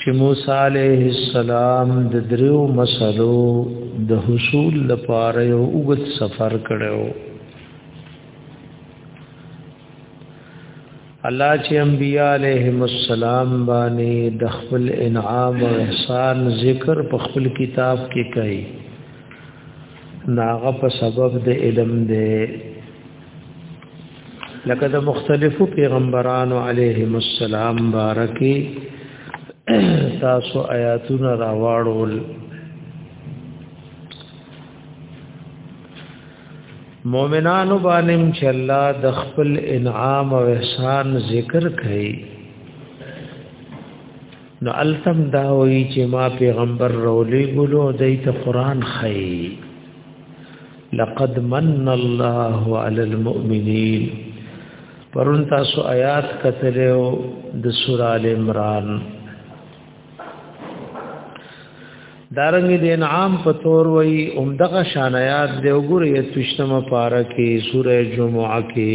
چې موسی عليه السلام د دریو مسلو د حصول لپاره یو اوږد سفر کړو الله چې انبیاء علیهم السلام باندې د خپل انعام او احسان ذکر په خپل کتاب کې کوي ناغه په سبب د علم دی لکه د مختلفو پیغمبرانو علیهم السلام بارکی تاسو آیاتونه راواړول مؤمنانو باندې چې الله د خپل انعام او احسان ذکر کړي نو التم دا وی چې ما پیغمبر رولې ګلو دای ته قران خي لقد من الله على المؤمنين پرون تاسو آیات کتلو د سورہ ال عمران دارنګ د انعام په تور وای اومدغه شان آیات دی وګوره یې تشتمه پارا کې سورہ جمعہ کې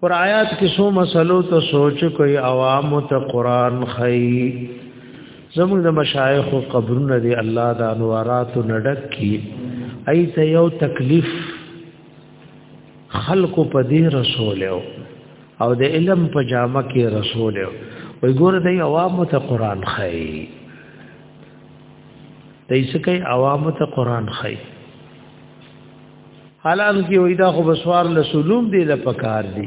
پر آیات کې سو مسلو ته سوچ کوي عوام ته قران خي زموږ د مشایخ او قبرونه دی الله د انوارات نډک کی ایت یو تکلیف خلق په دې رسول او د علم په جامه کې رسول وي ګور دی عوام ته قران خي دایسکه عوام ته قران خي حالان کې وای دا خو بسوار له سلوم دی له پکار دی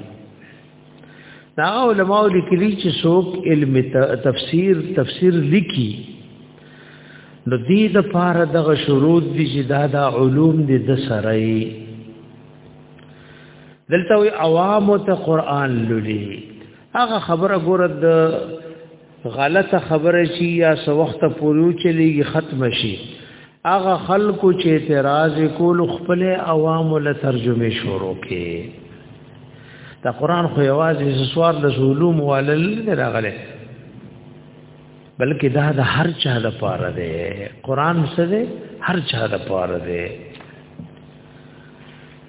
دا علماء لیکلي چې څوک علم تفسیر تفسیر لیکي نو دې د پاره دغه شروط دي چې دا دا علوم دې د سره دلته وی عوام ته قران لولي هغه خبره ګوره د غلطه خبره شي یا سو وخت پورې چلیږي ختم شي هغه خلکو چې اعتراض کول خپل عوام له ترجمه شروع کې دا قران خو یوازې سوار د علوم ولل نه راغله بلکې دا د هر چا د پاره دی قران څه دی هر چا د پاره دی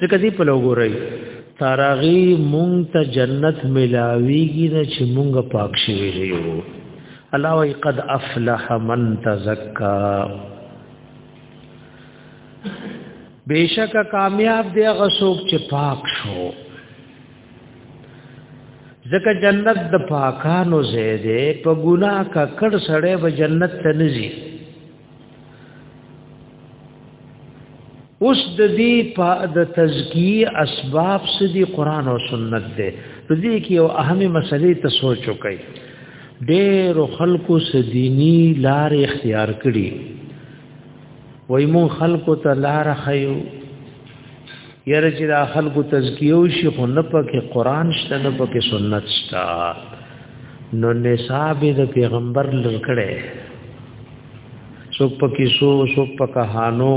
ځکه دې په لوګورای تاراغي مونږ ته جنت ملاويږي نه چې مونږ پاک شي یو الله وی قد افلح من تزکا بیشک کامیاب دی هغه څوک چې پاک شو ځکه جنت د پاکانو زیاده په ګناه کا کړ سړې به جنت ته نزي اوس د دې په د تزکیه اسباب سدي قران او سنت ده په دې کې یو اهمه مسلې ته سوچ وکړئ ډېر خلکو سديني لار اختیار کړي وای مون خلکو ته لار خيو یره چې دا خلکو تزکیو شي خو نه پکې قران شته نه پکې سنت شته نو نصاب د پیغمبر لکړې څوک پکې سو څوک په کهانو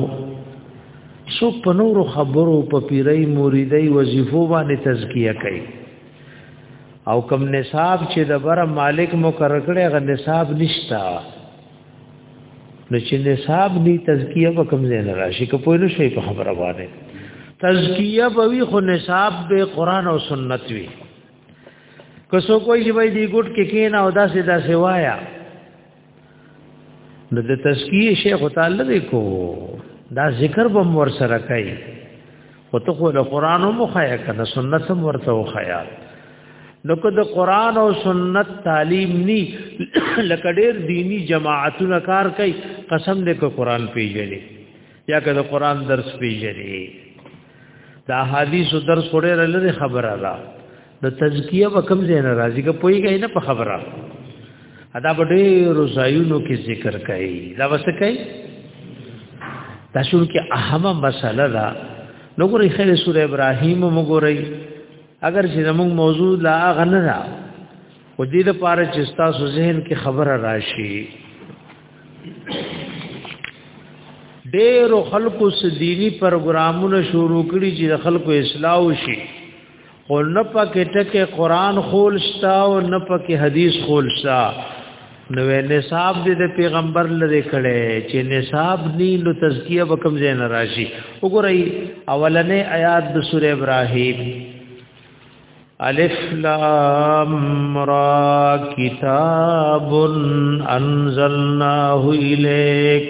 څوک په نورو خبرو په پیرای مریدای وظیفو باندې تزکیه کوي او کم نصاب چې د بر مالک مقرر کړي غ نصاب نشتا نو چې نصاب دی تزکیه په کوم ځای نه راشي که پوه نه شي په خبره باندې تزکیه به وي خو نصاب به قران او سنت وي که څوک وایي چې وای دی ګډ کې کین او داسې داسې وایا نو د تزکیه شیخ تعالی دې کو دا ذکر به مور سره کوي او ته خو د قران مو خیا کنه سنت هم ورته خیا نو که د قران او سنت تعلیم ني لکه ډېر دینی جماعتونه کار کوي قسم دې کو قران پیژني یا که د قران درس پیژني دا حدیث درس وړه لري خبره ده نو تزکیه به کم ځای نه راځي که پوهېږئ نه په خبره ادا په ډېرو ځایونو کې ذکر کوي دا به څه کوي دا شروع کې اهمه مسله ده نو ګورئ خیر سوره ابراهیم هم ګورئ اگر چې زموږ موضوع لا هغه نه ده خو دې لپاره چې ستاسو ذهن کې خبره راشي ډېرو خلکو سديني پروګرامونه شروع کړي چې د خلکو اصلاح وشي خو نه پکې ټکه قران خول شتا او نه پکې حدیث خول شتا نو نصاب دې د پیغمبر لره کړي چې نصاب ني نو تزکیه وکم زین راشي وګورئ اولنې آیات د سوره ابراهیم الف لام را کتاب انزلناه الیک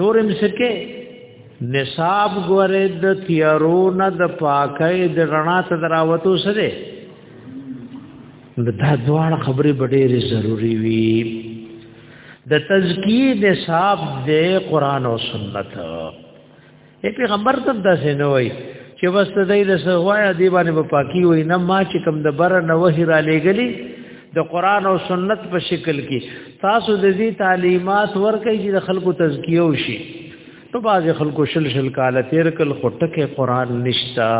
نورم سکه نصاب غره د تیارو نه د پاکۍ د رڼا ته دراوتو سره د دا دوه خبرې ډېرې ضروری وي د تزکیه نصاب د قران او سنت اے پیغمبر تم دا سه نه وای چې بس ته دای له سوایا دی باندې په پاکي وای نه ما چې کم د بر نه وحی را لېګلی د قران او سنت په شکل کې تاسو د دې تعلیمات ورکړئ چې د خلکو تزکیه وشي نو باز خلکو شل شل کال تیر کل خټکه قران نشتا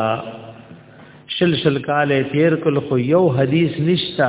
شل شل کال تیر کل خو یو حدیث نشتا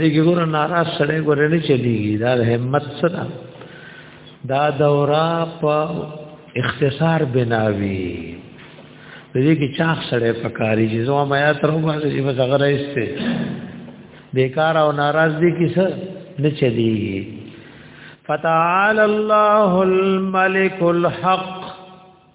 دې کې ګور ناراض سره ګور نه چلیږي دا همت سره دا دورا په اختصار بناوي دې کې چاخ سره پکاري چې زما میا تر وبه چې بس هغه راځته بیکار او ناراض دي کیسه نه چلیږي فتعال الله الملك الحق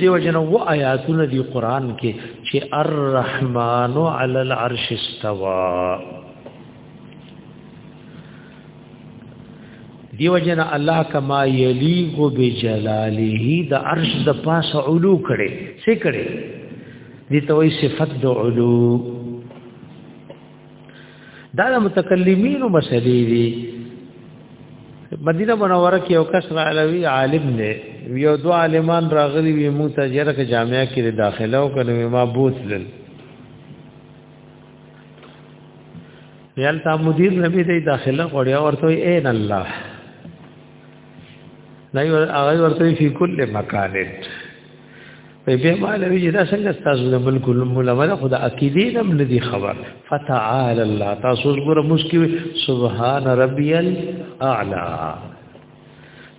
دیو جن و آیاتونه دی قران کې چې الرحمن علی العرش استوا دیو جن الله کما یلیق بجلاله د عرش د پاس علو کړي څه کړي دي توي صفت د علو دا د متکلمینو مسلې دي مدینه منوره کې یو کس را علوي عالم دی یو دو عالمان راغلي وي مو ته جره کې جامعه کې داخله او کنه ما بوتل یال تا مدیر نبی دې داخله غوړیا ورته اے الله نه هغه ورته فی کل مکان په بیا مالوی چې دا څنګه تاسو د ملک الملمنه خدا عقیده نم ندي خبر فتعال الله تاسو ګره مسکی سبحان ربی الاعلى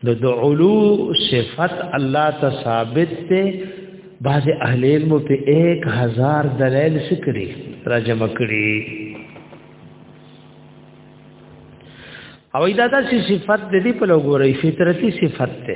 د دعلو صفت الله ته ثابت ته بعض اهل علم په 1000 دلایل سکري راجم کړي او دا داسې صفت د دې په لګوري فطرتي صفت ته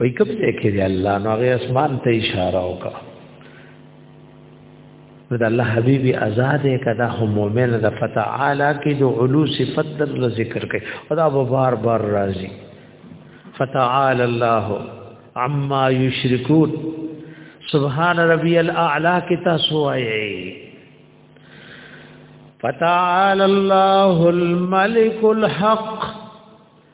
وای کوم ځای کې دی الله نو هغه اسمان ته اشاره وکړه نو د الله حبيبي آزاد کدا هم مؤمن د فتعالی کې د علو صفت در ذکر کوي او دا بار بار راځي فتعال الله عما یشرکون سبحان ربی الاعلى کې تاسو وایي فتعال الله الملك الحق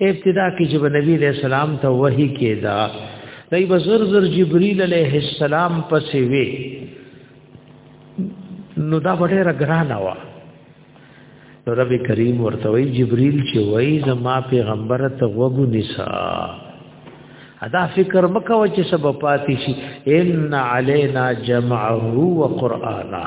ابتدا کې چې نبی علیہ السلام ته وحی کېدا دای بزر زر جبرئیل علیہ السلام پسې وی نو دا ډېر ګرانه و نو رب کریم ورته وی جبرئیل چې وای زما پیغمبر ته وګو نسا ادا فکر مکو چې سبب پاتې شي ان علینا جمعه و قرانا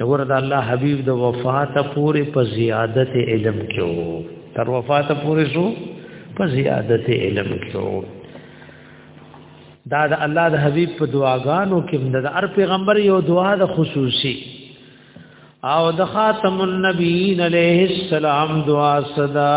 نور د الله حبیب د وفات پورې په زیادت علم کې وو تر وفات پورې شو په زیادت علم کې وو دا د الله د حبیب په دعاګانو کې د هر پیغمبر یو دعا د خصوصي او د خاتم النبیین علیه السلام دعا صدا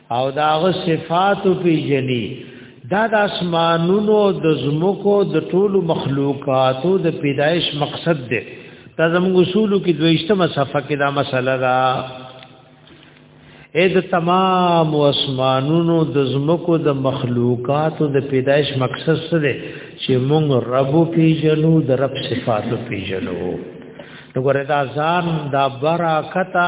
او داغه صفات پیجنی دا د اسمانونو د زمکو د ټولو مخلوقاتو د پیدایش مقصد دی دا زموږ اصولو کې دویشتمه صفحه کې دا مسله ده اې د تمام اسمانونو د زمکو د مخلوقاتو د پیدایش مقصد څه دی چې موږ رب پیژنو د رب صفات پیژنو نو ګره دا ځان دا برکتا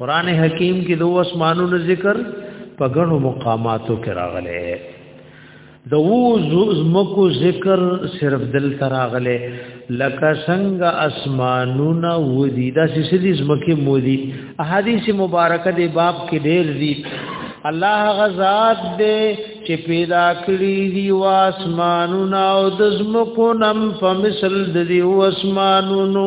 قران حکیم کې دوه اسمانونو ذکر په غنو مقاماتو کې راغلي د وو زمکو ذکر صرف دل تراغله لکه څنګه اسمانونه ودی دا سړي زمکه مودي احادیث مبارکه دی باب کې ډېر دي الله غزاد دې چې پیدا کړی دی واسمانونه او د زمکو نم په مثل د دی واسمانونو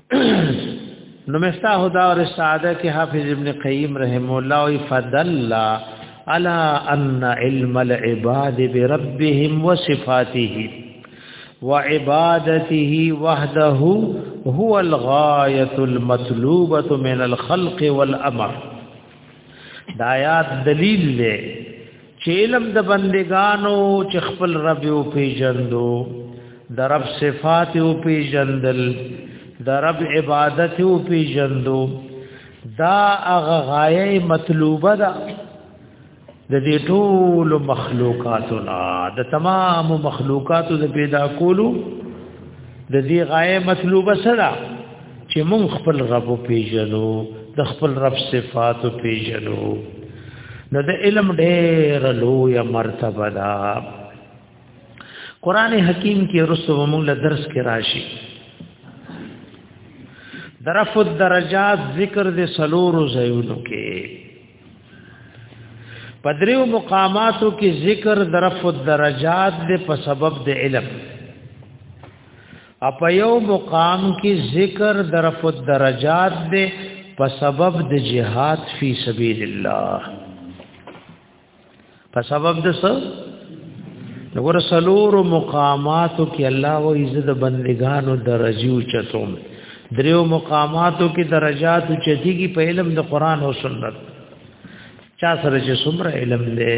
نو مستاح دا اور استاد کې حافظ ابن قیم رحم الله او فضل على ان علم العباد بربهم وصفاتهم وعبادته وحده هو الغاية المطلوبة من الخلق والأمر دا آیات دلیل دی چې علم د بندگانو چې خپل رب او پیژندو د رب صفات او پیژندل د رب عبادت او پیژندو دا هغه غایه مطلوبه ده د دې ټول مخلوقاتو نه د تمام مخلوقاتو د پیدا کولو د دې غایه مطلوبه سره چې مونږ خپل رب پیژنو د خپل رب صفات پیژنو نو د علم ډېر لوی مرتبه ده قران حکیم کې رسو موږ له درس کې راشي درف الدرجات ذکر د سلور زیونو کې پدریو مقاماتو کې ذکر درف الدرجات د په سبب د علم اپ یو مقام کې ذکر درف الدرجات دې په سبب د جهاد فی سبیل الله په سبب د څه نور سلور مقاماتو کې الله او عزت بندگانو درجو چتوم دریو مقاماتو کې درجات چتیږي په علم د قران او سنت چا سره چې څومره علم دی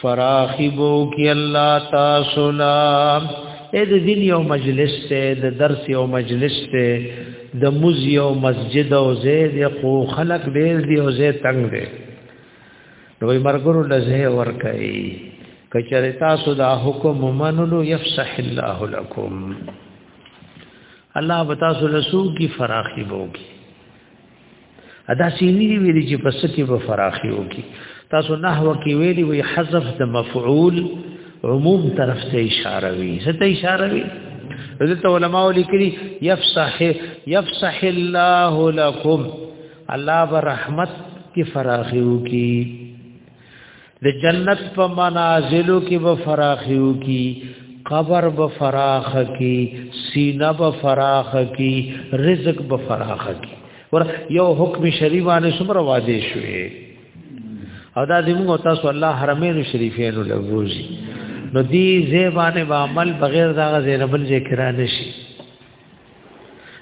فراخبو کی الله تاسو لا اې د دین یو مجلس ته د درس یو مجلس ته د مز یو مسجد او زید خو خلق ډیر دی او زید تنگ دی نو مرګرو لزه ور کوي کچره تاسو دا حکم منلو یفسح الله لكم الله بتاسو لسو کی فراخی بوږي ادا سینی ویلی چې پس کې به فراخي وکي تاسو نحو کې ویلی وی حذف د مفعول عموم طرف ته اشاره وی ست اشاره وی حضرت علماء لیکلی یفصح یفصح الله لكم الله برحمت کی فراخیو کی د جنت په منازلو کې به فراخیو کی قبر به فراخ کی سینه به فراخ کی رزق به فراخ کی ور یو حکم شریف باندې څومره واضح شوې او دا دې موږ تاسو الله حرمین شریفین لوزي نو دې زیبانه به عمل بغیر دا غزه ربل ذکر نشي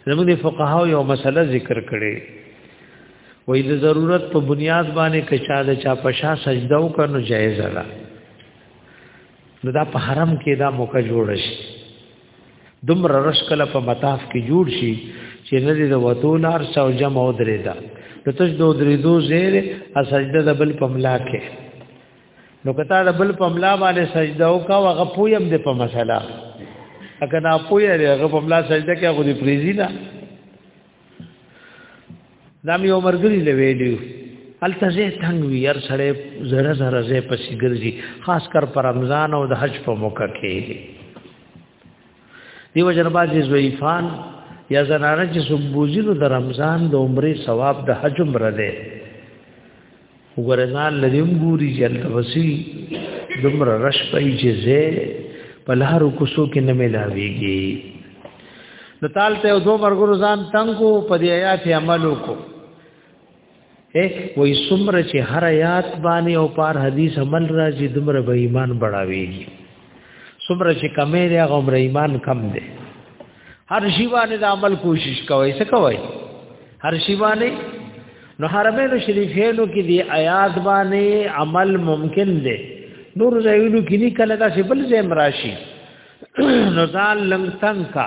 زموږ فقها یو مسله ذکر کړي وې د ضرورت په بنیاد باندې کچا د چا پشا سجده وکړو جایز ده نو دا په حرم کې دا موقع جوړ شي دمر رش کله په مطاف کې جوړ شي چې نه دې د وتو لار څو جمع او درې ده د تش دو درې دو زیر ا سجده د بل په ملا کې نو کته د بل په ملا باندې سجده او کا وغه پویم د په مسله اګه نه پوی دی هغه په ملا سجده کې هغه دی پریزی نه دا مې عمر ګری لویلیو التزه تنگ وی هر سړی زره زره زه پسې ګرځي خاص کر پر رمضان او د حج په موقع کې دیو جن بازي زویفان یا زنانه چې سبوزي نو د رمضان د عمره ثواب د حج عمره ده وګورځان لدیم ګوري چې التوسی دمر رش پي چې زه په لارو کوسو کې نه ملاويږي نو تالته او دوه مرګ روزان تنګو په دې آیات عملو کو اے وای سمره چې هر آیات باندې او پار حدیث عمل راځي دمر به ایمان بڑاويږي سمره چې کمې دی هغه عمر ایمان کم دی هر شی باندې د عمل کوشش کوي څه کوي هر شی باندې نو حرمینو شریفینو کې دی آیات باندې عمل ممکن دی نور ځایونو کې نه کله دا چې بل ځای مراشي نو ځان لنګ څنګه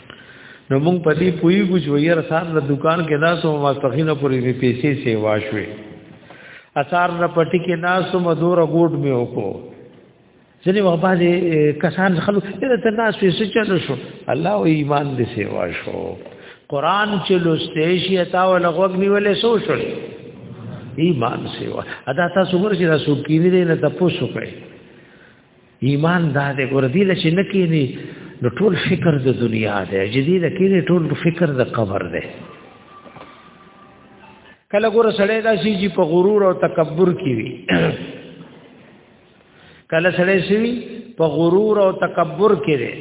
نو موږ په دې پوي ګوځ ویې رسار د دکان کې ناسو ما تخینه پورې می پیسې سیوا شوې اثار نه پټی کې ناسو مدور ګوډ می وکړو ځنې وباله کسان خلک دې ته ناس پیسې چلو شو الله او ایمان دې سیوا شو قران چې لوستې شي تا ول غوګ نیولې سو شو ایمان سیوا ادا تاسو ورسې رسول کینې نه تاسو کوي ایمان دا دې ګور دې لچ نه کینی نو ټول فکر د دنیا دی جديد کینی ټول فکر د قبر دی کله ګور سړی دا شي چې په غرور او تکبر کې وي کله سړی شي په غرور او تکبر کې دی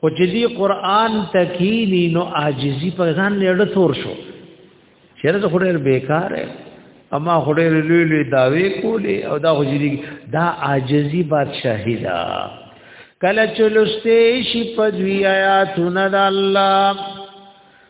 خو چې دی قران تکینی نو عاجزی په ځان لړ تور شو چیرې ته خوري بیکار اما خوري لوی لوی داوی کولی او دا خو جدي دا عاجزی بادشاہی دا کله چلوسته شي په دوی آیاتونه د الله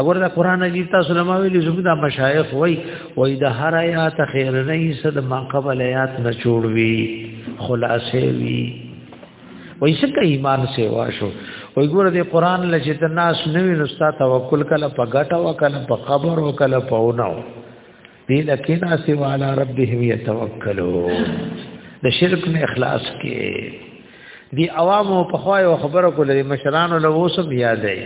اگر دا قران عجیب تاسو نه ویلي زموږ د مشایخ وای وای د هر آیات خیر نه یې صد ما قبل آیات نه جوړوي خلاصې وی وای څنګه ایمان سیوا شو وای ګوره د قران لچې ته ناس نه وی نو ستا توکل کله په ګټه او کله په قبر او کله په ونو دی لکه ناس والا ربهم یتوکلون د شرک نه اخلاص کې دی عوامو په خوای او خبرو کولې مشرانو له وسم یادای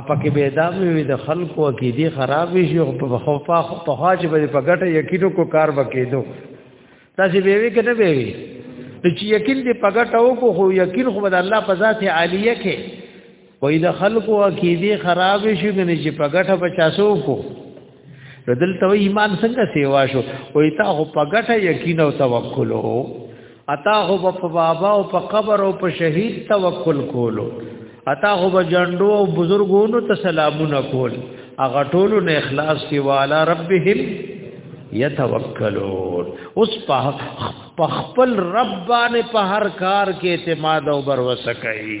اپا کې به دا وی د خلکو کې دي خراب شي او په خو په خو په خو چې به په ګټه یقینو کو کار وکېدو تاسو به وی کنه به وی چې یقین دې په ګټه او کو خو یقین خو د الله په ذات عالیه کې وې د خلکو کې دي خراب شي کنه چې په ګټه بچاسو کو ردل ته ایمان څنګه سیوا شو او ایتا هو پګټه یقین او توکل او اتا هو په بابا او په قبر او په شهید توکل کولو اتا هو په جندو او بزرګونو ته سلامونه کول اغه ټولو نه اخلاص کی والا ربهم یتوکلون اوس په خپل رب باندې په هر کار کې اعتماد او باور وسکئ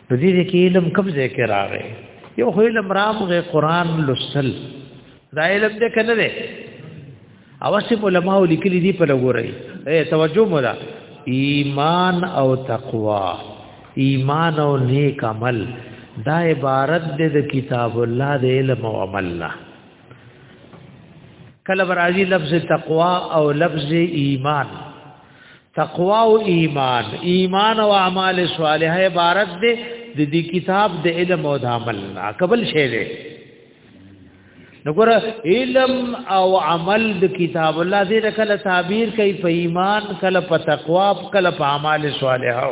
په دې کې علم کوم ځای کې راغی یو خو علم راغی قران لوستل دا علم دې کنه دی اوسې علماء لیکلي دي په لګوري اے توجه مولا ایمان او تقوا ایمان او نیک عمل دا عبارت دې د کتاب الله د علم او عمل نه کله برازي لفظ تقوا او لفظ ایمان تقوا او ایمان ایمان او اعمال صالحه عبارت دی د دې کتاب د علم او د عمل قبل شی دی نګور علم او عمل د کتاب الله دې کله تعبیر کوي په ایمان کله په تقوا کله په اعمال صالحه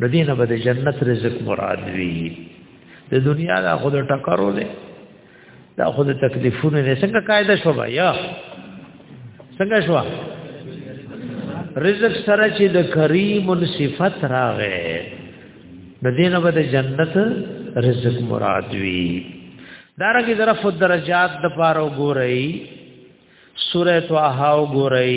د دې نه به د جنت رزق مراد وي د دنیا دا خود ټکرو دی دا خود تکلیفونه نه څنګه قاعده شو بیا څنګه شو رزق سره چې د کریم صفت راغې د دې نه به د جنت رزق مراد وي دارنګه طرف درجات د پاره وګورئ سوره طه وګورئ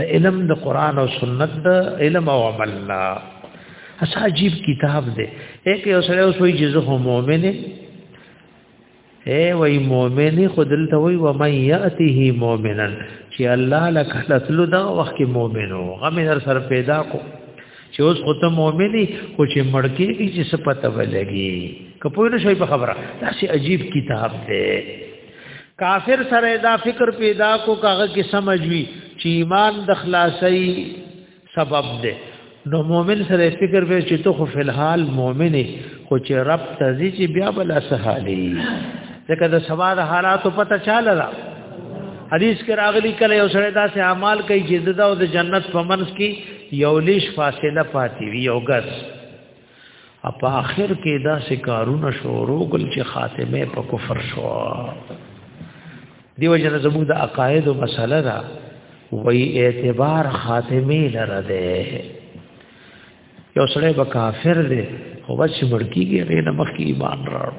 د علم د قران او سنت د علم او عمل نه اس عجیب کتاب دی اې کې اوسره اوس وی جزو مؤمن اے وای مؤمن خدل ته وای و من یاته مؤمنا چې الله لک لتل دا وخت مؤمنو غم در سر پیدا کو چې اوس خو ته مؤمنی خو چې مړکی چې سپته ولګي کپوی نه شوی په خبره دا سي عجیب کتاب دی کافر سره دا فکر پیدا کو کاغه کې سمجوي چې ایمان د خلاصي سبب دی نو مؤمن سره فکر وی چې ته خو فلحال مؤمن خو چې رب تزي چې بیا بل سهالي ځکه د سبا د حالاتو پته چاله را حدیث کې راغلي کله یو سره داسې اعمال کوي چې د جنت په منځ کې یو لیش فاصله پاتې وي یو ګس په اخر کې دا سکارونه شروع کول چې خاتمه په کفر شو دیو جن زموږ د عقاید او مسله را وی اعتبار خاتمه لره ده یو سره به کافر دی خو بس مړکیږي نه مخکې ایمان راړو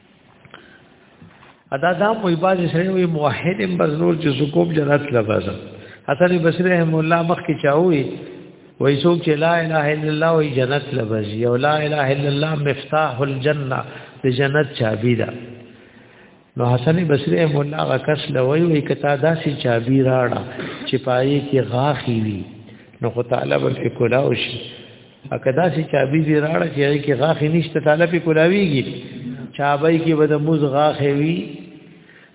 ادا دا په عبادت سره وي موحد هم بس نور چې سکوب جنت لبازم حسن بصری رحم الله مخ کې چاوي وای څوک چې لا اله الا الله وای جنت لبزي او لا اله الا الله مفتاح الجنه د جنت چابي ده نو حسن بصری رحم الله غکس لوي وای کتا داسې چابي راړه چې پای کې غاخي وي نو خو تعالی به کولا وشي اکه دا چې چابي دې راړه چې هغه کې غاخې نشته تعالی په کولاویږي چابي کې به د موز غاخې وي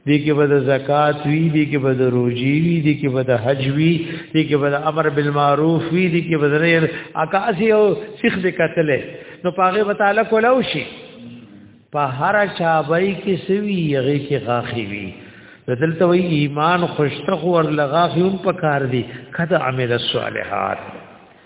دې کې به د زکات وي دې کې به د روزي وي دې کې به د حج وي دې کې به د امر بالمعروف وي دې کې به د ریر اکاسي او سیخ دې کتلې نو پاغه وتعالى کولاو شي په هر چابي کې سوي هغه کې غاخې وي دلته وی ایمان خوشته ور لغاخیون پکار دي کده عمل الصالحات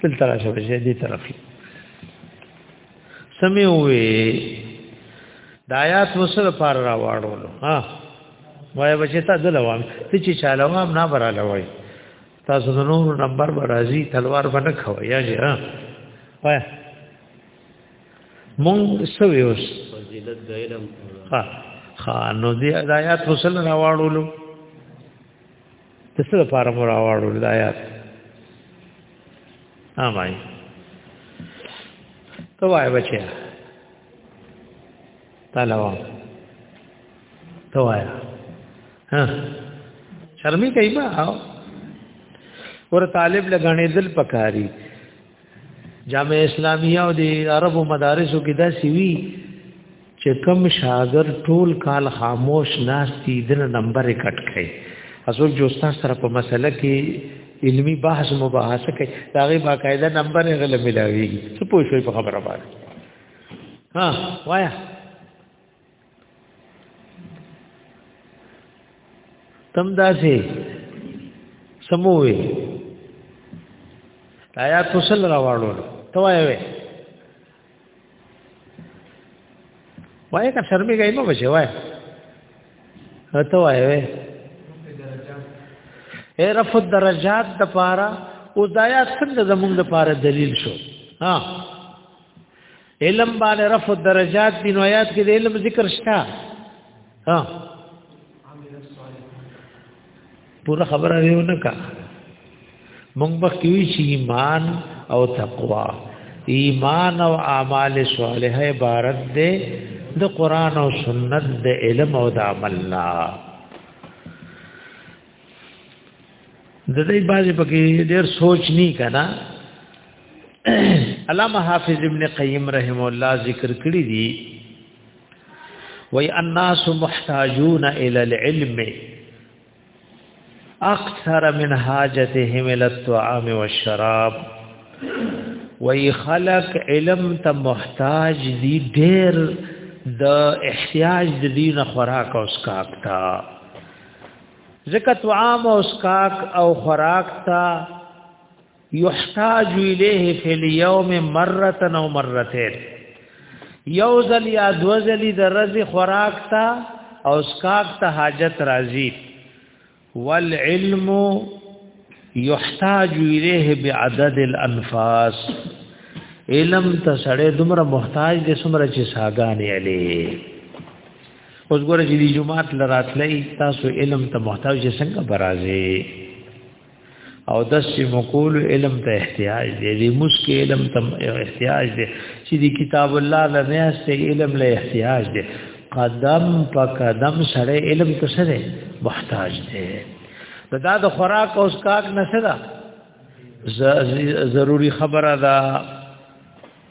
تل ترا شو چې دې طرف سمې وې د آیات وسره پار را واړولو ها وای بچی تا دلوام ته چې چالوام نه براله وای تاسو د نور نمبر برازي تلوار باندې خوي یا جی ها وای مونږ سوي اوس فضیلت د علم ها خانو دې آیات وسره را واړولو د څه لپاره مو راوړو دا آیات امای ته وای بچیا تعالی وا ته وای ها شرمې کوي ما ور طالب لګانې دل پکاري جامعه اسلامیه او د عربو مدارسو کې دا سوي چې کم شاګر ټول کال خاموش ناشتي د نمبر کټ کړي اسو جو استاد سره په مسله کې علمی بحث مباحثه کوي دا غي باقاعده نمبر غل ملاويږي څه پوښوي په خبره باندې ها وایا تم داسې سموي آیا تسل راوړو ته وایې وې وایې کا شرمې گئی مو بچي وایې ته وایې وې اے رفع درجات د پاره او دایا څنګه زمونږ د پاره دلیل شو ها علم باندې رفع درجات دی نو آیات کې د علم ذکر شته ها پورا خبره دی نه کا مونږ به کوي چې ایمان او تقوا ایمان او اعمال صالحه عبارت ده د قران او سنت د علم او د عمل نه د دې باندې پکې ډېر سوچ نه کنا علامه حافظ ابن قیم رحم الله ذکر کړی دی وای الناس محتاجون الى العلم اکثر من حاجتهم الى الطعام والشراب وای خلق علم ته محتاج دي ډېر د احتیاج د دین خوراک او اسکاک ته ځکه طعام او اسکاک او خوراک تا یحتاج الیه فی الیوم مره او مرتين یو ځل یا دو ځلې د ورځې خوراک تا او اسکاک ته حاجت راځي والعلم یحتاج الیه بعدد الانفاس علم ته سړی دومره محتاج دی څومره چې ساګانې علي اوس ګوره چې دی جمعات لراتلې تاسو علم ته محتاج څنګه برازي او د چې مقول علم ته احتیاج دی د مسک علم ته احتیاج دی چې د کتاب الله له نیاسته علم له احتیاج دی قدم په قدم سره علم ته سره محتاج دی دا د خوراک او اسکاک نه سره ضروری خبره ده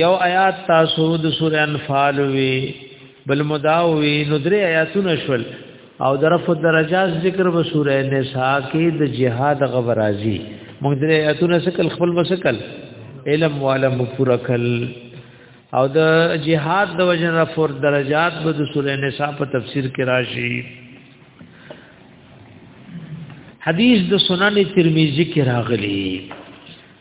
یو آیات تاسو د سورې انفال وی بل مداوی نو درې آیاتونه شول او درف درجات ذکر به سورې نساء کې د جهاد غو راځي موږ درې آیاتونه سکل خپل وسکل علم والا مفرکل او د جهاد د وجه نه فور درجات به د سورې نساء په تفسیر کې راشي حدیث د سنن ترمذی کې راغلی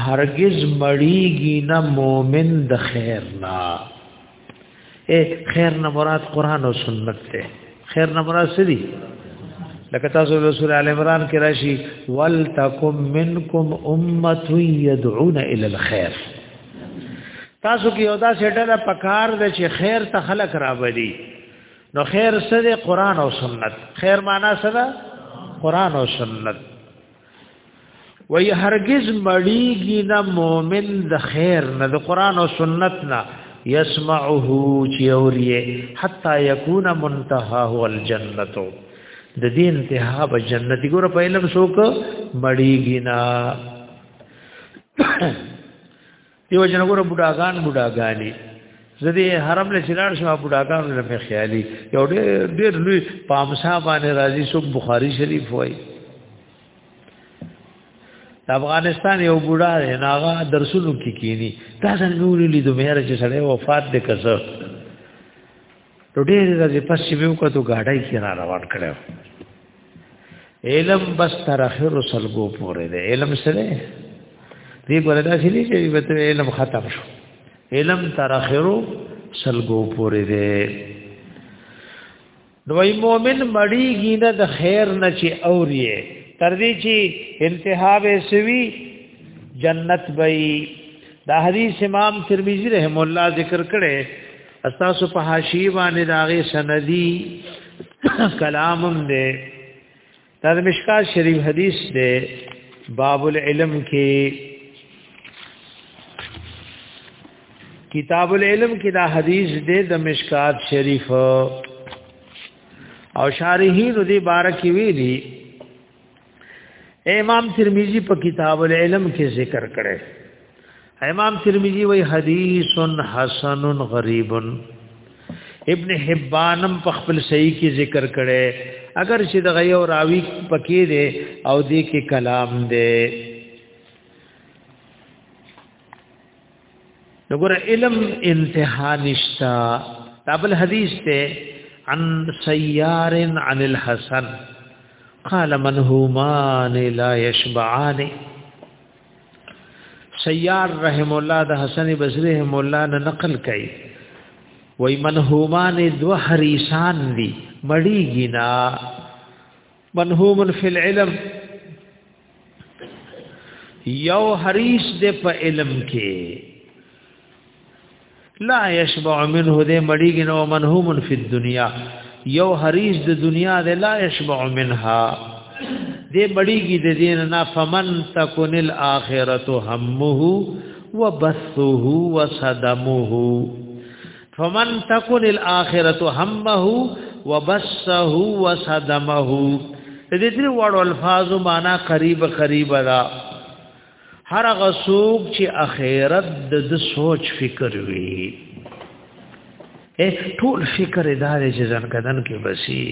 هرگز مړیږي نه مؤمن د خیر نه اے خیر نه مراد قران او سنت ته خیر نه مراد سری لکه تاسو له سورہ ال عمران کې راشي ولتکم منکم امه يدعون الى الخير تاسو کې یو دا سټل پکار د چې خیر ته خلق راوړي نو خیر سره قران او سنت خیر معنا سره قران او سنت وی هرگز مړیږي نه مؤمن د خیر نه د قران او سنت نه يسمعه چیوریه حتا یکون منتهاه الجنه د دې انتها به جنت ګور په علم سوک مړیږي نه دیو جن ګور بډاګان بډاګانی زدي حرم له چلار شو بډاګان له په خیالي یو ډېر لوی پامسا باندې راځي سو بخاری شریف وای افغانستان یو بډا دی ناغه درسونو کې کینی دا څنګه ویلي د مهر چې سړی وفات دې کړ نو ډېر ورځې پس چې ویو کتو ګاډۍ کې را روان کړو علم بس تر اخر سلګو پورې دی علم سره دې ګوره دا چې دې به ته علم ختم شو علم تر اخر سلګو پورې دی دوی مومن مړیږي نه د خیر نه چې اوري تر دې چې انتها به سوي جنت وي دا حدیث امام ترمذی رحم الله ذکر کړي استاسو په حاشیه باندې داغه سندي کلامم دی دا د مشکا شریف حدیث دی باب العلم کې کتاب العلم کې دا حدیث دی د مشکات شریف او شارحین دې بارک ویلي امام ترمذی په کتاب العلم کې ذکر کړي امام ترمذی وی حدیث حسن غریب ابن حبانم په خپل صحیح کې ذکر کړي اگر چې د غیو راوی پکې دی او دې کې کلام دی نګور علم انتها نشتا تابل حدیث ته عن سیار عن الحسن قال من همان لا يشبعان سیار رحم الله د حسن بصری رحم الله نه نقل کړي وای من همان دو حریسان دي مړیږي نا منهوم فی العلم یو حریص دې په علم کې لا یشبع منه دې مړیږي نو منهوم فی الدنیا یو حریص د دنیا دې لا یشبع منها دې مړیږي د دین نه فمن تکن الاخرته همه وبثه وصدمه فمن تكن الاخره همه وبسه وصدمه دې دې وړو الفاظ معنا قریب قریب را هر غسوب چې اخرت د سوچ فکر وی ټول فکر ادارې چې ځان کدن کې بسی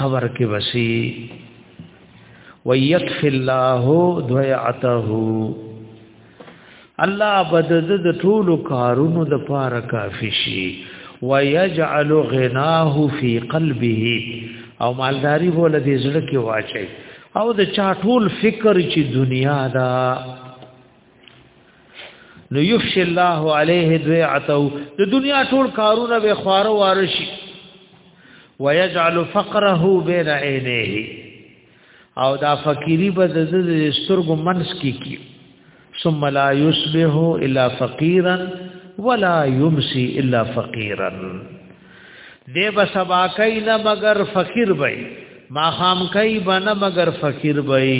قبر کې بسی ويكفي الله ضيعته الله بد د ټولو کارونو د پاره کافی شي ويجعل غناه في قلبه او مالداری بوله دې زړه کې واچي او د چا ټول فکر چې دنیا دا نو یفش الله علیه دویعتو د دنیا ټول کارونه به خوارو وارشي ويجعل فقره بين عينيه او دا فقيري به د سترګو منس کی کی ثم لا يصبح الا فقيرا ولا يمسي الا فقيرا دې به سبا کوي نه مگر فقير وي ما خام کوي به نه مگر فقير وي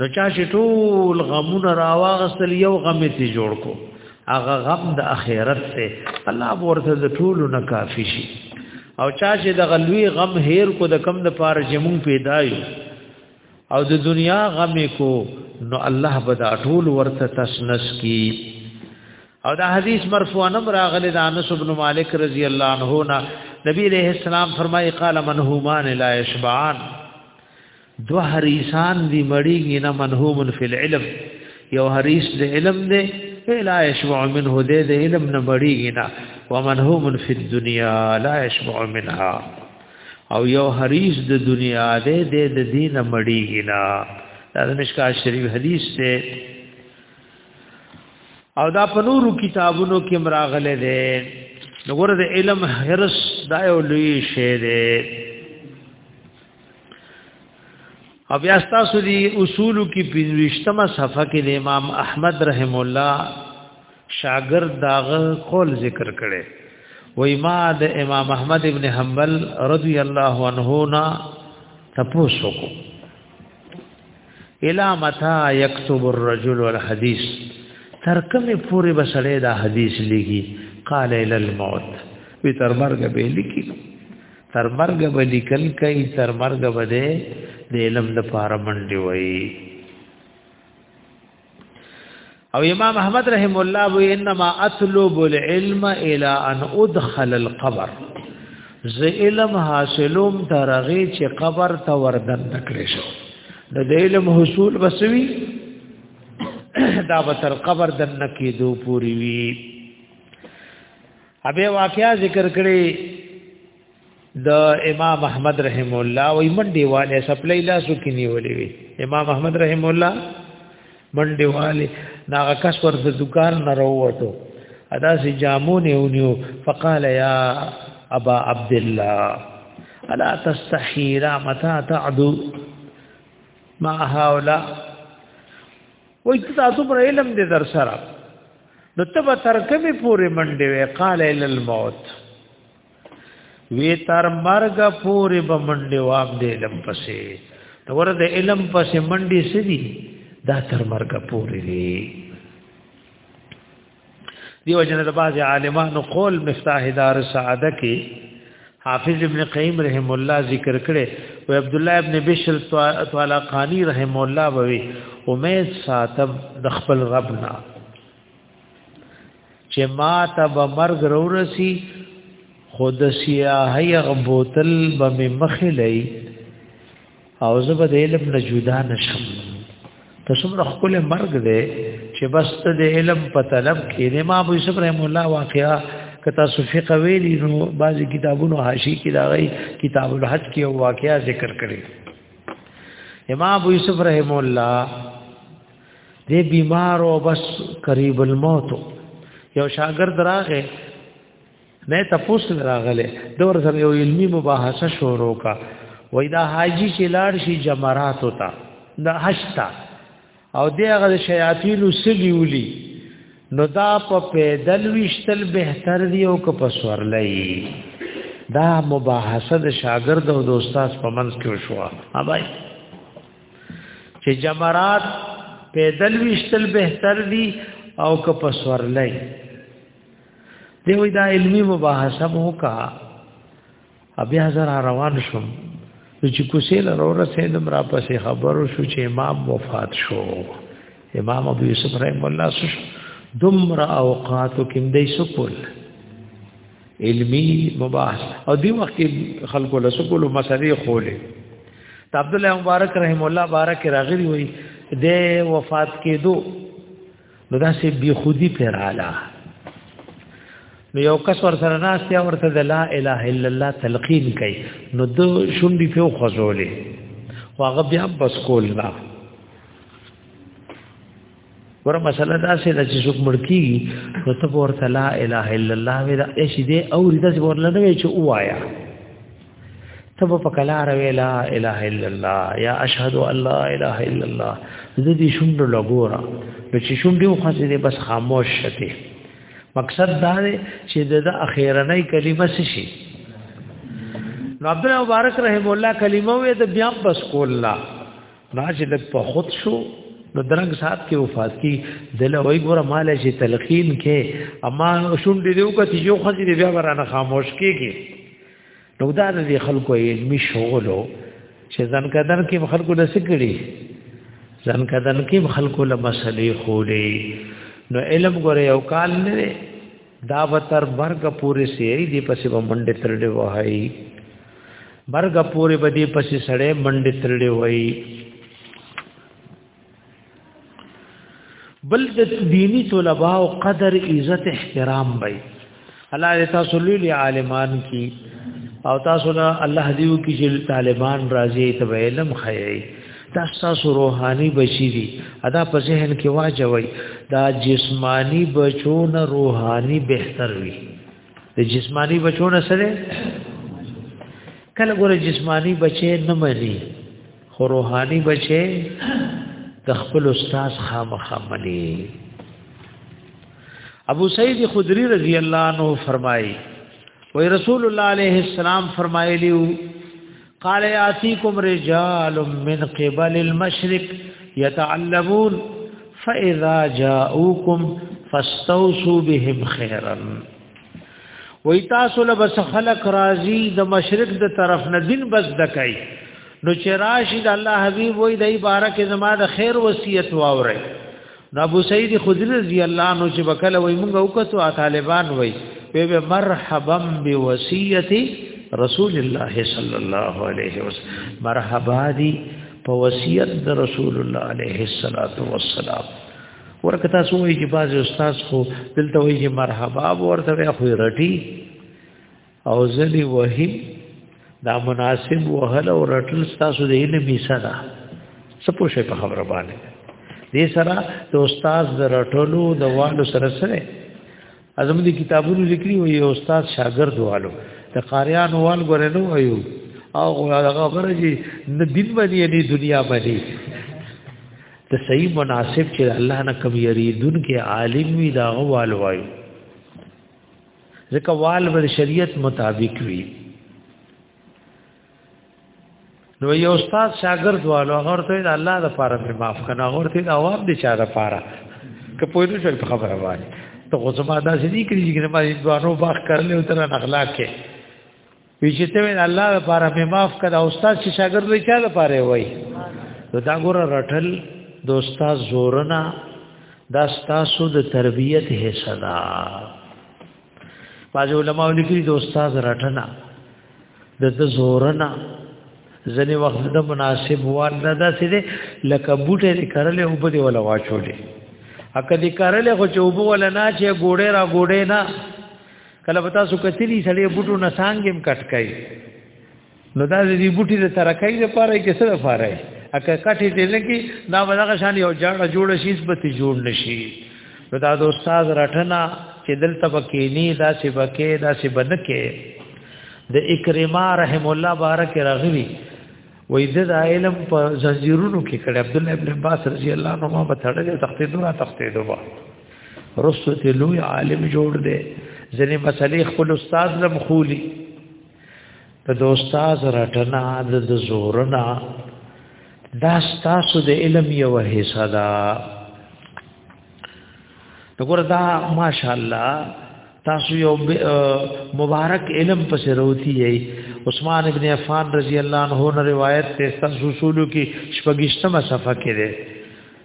نو چا چې ټول غمونه راواغستل یو غم ته جوړ کو هغه غم د اخرت ته الله ورته د ټولو نه کافی شي او چا چې د غلوی غم هیر کو د کم د پار جمون پیدایو او د دنیا غم کو نو الله به دا ټول ورته تسنس کی او دا حدیث مرفوع نم راغلی د انس بن مالک رضی الله عنه نا نبی علیہ السلام فرمای قال من همان لا یشبعان دو حریسان دی مړیږي نه منهوم فی العلم یو حریس د علم دی لا یشبع منه دی د علم نه مړیږي نه ومنهوم فی الدنیا لا یشبع منها او یو حریس د دنیا دی د دین مړیږي نه دا د مشکا شریف حدیث دی او دا په نورو کتابونو کې مراغله دی نو ګوره د علم حرس دا یو لوی شی دی او بیا تاسو دی اصول کی پنځشتمه صفحه کې د امام احمد رحم الله شاګرد داغه قول ذکر کړي وای ما د امام احمد ابن حنبل رضی الله عنه نا تپوسو کو الا متا یكتب الرجل والحديث تر کومه پوری بسړې دا حدیث لګي قال الى الموت وی تر مرګ به لیکي تر مرګ به لیکل کوي تر مرګ به دې د علم د پاره منډي وایي او امام احمد رحم الله و انما اطلب العلم الى ان ادخل القبر ز علم حاصلوم ترغه چې قبر ته وردن نکړې شو د علم حصول بسوي دا به تر قبر دن کېدو پوری وي ابه واقعیا ذکر کړي د امام احمد رحم الله وای منډي والے سپلې لاسو کې نیولې وي امام احمد رحم الله منډي والے ناغه کس ور د دکان نه وروته ادا سي جامونه ونیو فقال يا ابا عبد الله الا تستحي را متى تعدو ما هؤلاء وای ته تاسو پر علم دې در سره نو تب تر کمی پوری منډې وې قال ال الموت وی تر مرګ پوری به منډې واب دې علم پسې نو ور دې علم پسې منډې سدي دا تر مرګ پوری دی دیو جن د باز عالمانو قول مفتاح دار سعاده کې حافظ ابن قیم رحم الله ذکر کړي او عبد الله ابن بشر طالقانی رحم الله بوي امید ساتب د خپل ربنا چې ما تب مرګ رورسی خود سیاهی غبوتل بم مخلئی او زه به د علم نه جدا نشم ته څومره خپل مرګ دی چې بس ته د علم په طلب کې نه ما ابو یوسف رحم الله واقعا کتا صفیق ویلی نو بعضی کتابونو حاشی کې دا غي کتاب الحج کې واقعا ذکر کړي امام ابو یوسف رحم الله دې بیمار او بس قریب الموت یو شاګرد راغې مې تاسو راغله د ور سره یو علمی مباحثه شروع کا وای دا حاجی چې لاړ شي جمرات وتا دا هشتا او دغه شیاطین سګي ولي نو دا په پیدل وشتل بهتر دی او که په سورلای دا مباحثه د شاګرد او د استاد په منځ کې وشو ها بھائی چې جمرات پیدل وشتل بهتر دی او که په سورلای دی وای دا علمی مباحثه مو کا بیا زرا روان شوم چې کوسې لره ورسېدم را پسې خبرو شو چې امام وفات شو امام ابو یوسف رحم الله سو دمر اوقات کوم دی سپول علمی مباحث او دی وخت کې خلکو له سپول مسلې خولې عبد الله مبارک رحم الله بارک راغلی وای د وفات کېدو نو دا سه بی خودی پر اعلی نو یو کس ور سره ناس یا ورته د لا اله الا الله تلقین کوي نو د شونډې په خوځولې واغه بیا بس کول نه ور مسله دا سه د چې څوک مړکی نو ته ورته لا اله الا الله وی دا شي دې او دې ورلنه چې وایا تب په کلا روي لا اله الا الله یا اشهد ان لا اله الا الله زه دې شوند لګورا نو چې شوند یو خاصه دې بس خاموش شته مقصد دا دی چې د اخیرنۍ کلمه څه شي نو عبد الله مبارک رحم الله کلمه وې د بیا بس کول لا راځي لګ په خود شو نو درنګ صاحب کې وفات کی دله وای ګوره مال شي تلقین کې اما شوند دې وکړي یو خاصه دې بیا ورانه خاموش کېږي نو دا د خلکو علمي شغلو چې ځان قدر کې خلکو د سکړي ځان قدر کې خلکو له مسلې خولې نو علم ګره یو کال نه دا وتر برګ پورې سي دی پسې ومنډه ترډه وای برګ پورې بدی پسې سړې منډه ترډه وای بل د دینی طلباء او قدر عزت احترام وي الله دې تاسو لوی عالمان کی او تاسو له الله دیو کی چې طالبان راځي ته علم خایي تاسو روحاني بچی دي ادا په ذهن کې واجوي دا جسمانی بچون روحاني بهتر وي د جسمانی بچون سره کله ګوره جسمانی بچي نه مری خو روحاني بچي د خپل استاد خامخا مني ابو سعید خدری رضی الله عنه فرمایي وی رسول الله علیه السلام فرمایلیو قال یاتیکم رجال من قبل المشرق یتعلمون فاذا جاءوکم فاستوصوا بهم خیرا وای تاسو له بس خلق راضی د مشرق د طرف نه دین بس دکای نو چې راشي د الله حبیب وای د بارک زما د خیر وصیت واوري نو ابو سعید خدری رضی الله عنه چې وکاله وای مونږ وکړو طالبان وای به مرحبا بوصیتی رسول الله صلی الله علیه وسلم مرحبا دی په وصیت د رسول الله علیه الصلاۃ والسلام ورکه تاسو وایي چې باز استاد خو دلته وایي چې مرحبا ورته وایي خو رټي او ځلې وهي دا مناسب وهل او رټل تاسو د علم حصہ ده څه پوښې په خبره باندې دې سره د استاد د رټلو د والو سره سره ازم دي کتابونو لیکلي وي یو استاد شاګرد والو د قاریان وال غره نو وي او هغه غره جي نه دین باندې نه دنیا باندې ته صحیح مناسب چې الله نه کوم یریدون کې عالم وي دا غوال وایو ځکه وال ور شریعت مطابق وي نو یو استاد شاګرد والو هغه ورته د الله د پاره په معاف کنه هغه ورته د عوام د چا د پاره که په دې شي په خبره باندې ته خو زما دا ځنی کړی چې ما دې دوانو باغ کړل او تر نغلا کې ویچته وین الله د پاره په معاف کړه استاد چې شاګرد وی چا د پاره وای نو دا ګور رټل د استاد زورنا دا ستاسو د تربیت حصہ ده باج علماء لیکلي د استاد رټنا د د زورنا ځنې وخت د مناسب وال نه داسې دي لکه بوټي دې کرلې او بده ولا واچولې اکه دې کرلې خو چې وبو ولا نه چې ګوړې را ګوړې نه کله پتا سو کتلی سړې بوټو نه سانګم کټکای نو دا دې بوټي د ترکای لپاره کې څه لپاره ای اکه کټې دې نه کې دا ولغه شان یو جړه جوړ شي به ته جوړ نشي نو دا د استاد رټنا چې دلته پکې نه دا چې پکې دا چې بنکې د اکرما رحم الله بارک رغوی وې د علم په زنجیرونو کې کړه عبد الله ابن عباس رضی الله عنه ما بتړل تختې دورا تختې دوا رسوت لوی عالم جوړ دې ځنې مسلې خپل استاد لم خولي د استاد رټنا د زورنا دا ستاسو د علم یو حصہ دا وګور دا ماشاءالله تاسو یو مبارک علم پس روتی یی عثمان ابن عفان رضی الله عنه نے روایت ته تاسو اصولو کې شپږشتمه صفحه کې ده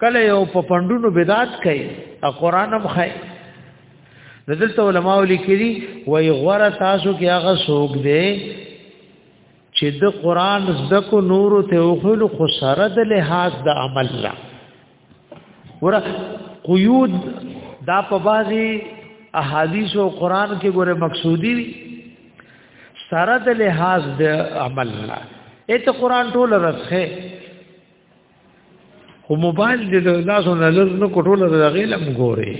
کله یو په پندونو بدعت کوي او قران هم خای دلته علماء لیکلي وای غره تاسو کې هغه سوق دی چې د قران زدکو نور ته وخل خو سره د لحاظ د عمل را ور قیود دا په بازي احادیث او قران کې ګوره مقصودی وي سره د لحاظ د عمل را اته قران ټول رسخه خو موبایل دې د لاسو نه لږ نه کوټول د غیلم ګوري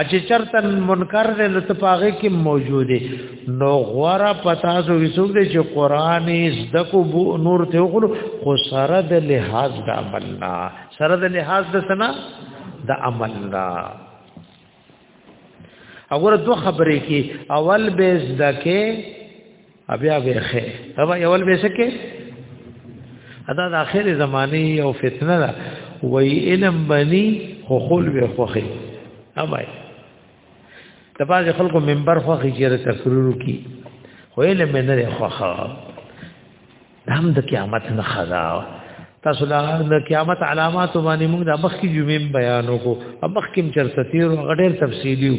اچې چرته منکر دې نو ته پاغه کې موجود دي نو غوړه پتا سو وسوک دې چې قران زده کو نور ته وګړو خو سره د لحاظ د عملنا سره د لحاظ د سنا د عملنا اگر دو خبرې کې اول به زده کې بیا به خې هوا اول به سکه ادا د اخر زمانه او فتنه ده وای علم بني خو خل به خوخي امای د باز خلکو منبر خوخي چې تقریر کی خو علم نه خوخه دام د قیامت نه خدا تاسو دا د قیامت علامات باندې موږ د مخکې جمعې بیان وکړو مخکې چرته تیر غډیر تفصیلی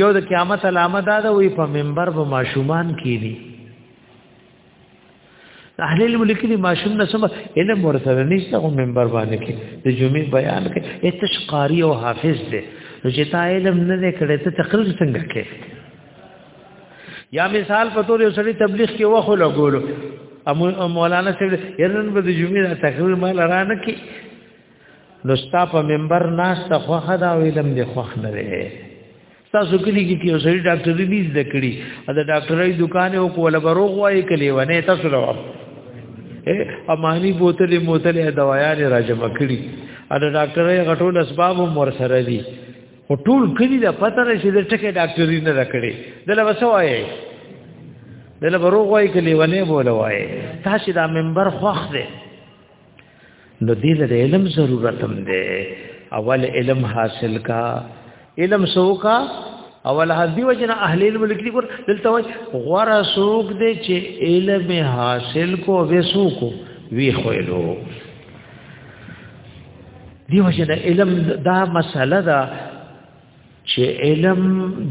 یو د قیامت علامه دا ده وی په منبر به ماشومان کینی اهل الملک دي ماشوم نه سم علم ورته نشته غو منبر باندې کې د جمعې بیان کې اتش قاری او حافظ دي نو چې تا علم نه کړې ته تقریر څنګه کې یا مثال په تور یو سړی تبلیغ کې وخو لګولو امو مولانا سره یرن به د جمعې تقریر مال را نه کی نو ستا په منبر ناس ته خو خدا ویلم دی خو نه لري تاسو کلی کې یو سړی ډاکټر دی نیز دکړي ا د ډاکټرای دکان او کوله بروغ وای کلی ونه تاسو لور امانی بوتل موتل دوايان راجم کړي ا د ډاکټرای غټول اسباب هم ور سره دي خو ټول کلی دا پته نه شي د ټکه ډاکټري نه راکړي دله وسوایي دله بروغ وای کلی ونه بوله وای تاسو دا منبر خوخ دی نو دې له علم ضرورت هم دی اول علم حاصل کا علم سوکا اول حدی وجنه اهل علم لیکلي ګور دلته وای غوړه سوق دی چې علم حاصل کو وسوکو وی خوېلو دی وجه د علم دا مسله ده چې علم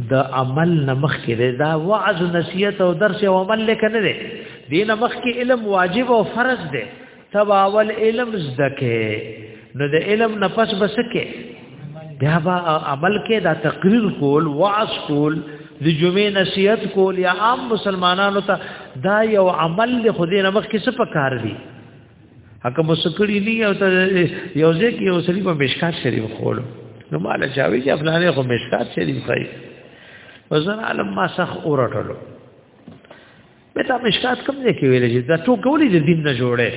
د عمل نمخ کې دا وعظ نصیحت او درس او عمل لکه نه دی دینه مخ کې علم واجب او فرض دی تبا اول علم زدکه نو د علم نفس بسکه بیا با عمل کې دا تقریر کول وعظ کول د جمعې نصیحت کول یا عام مسلمانانو ته دا یو عمل له خدای نه مخ کې څه پکار دی هغه مسکړی نه یو ته یو ځکه یو سړي په مشکات شریف خور نو مال چاوي چې افلانې خو مشکات شریف خای وزن عالم ما سخ اورټلو به تا مشکات کوم ځای کې ویل چې دا ټول کولې د دین نه جوړه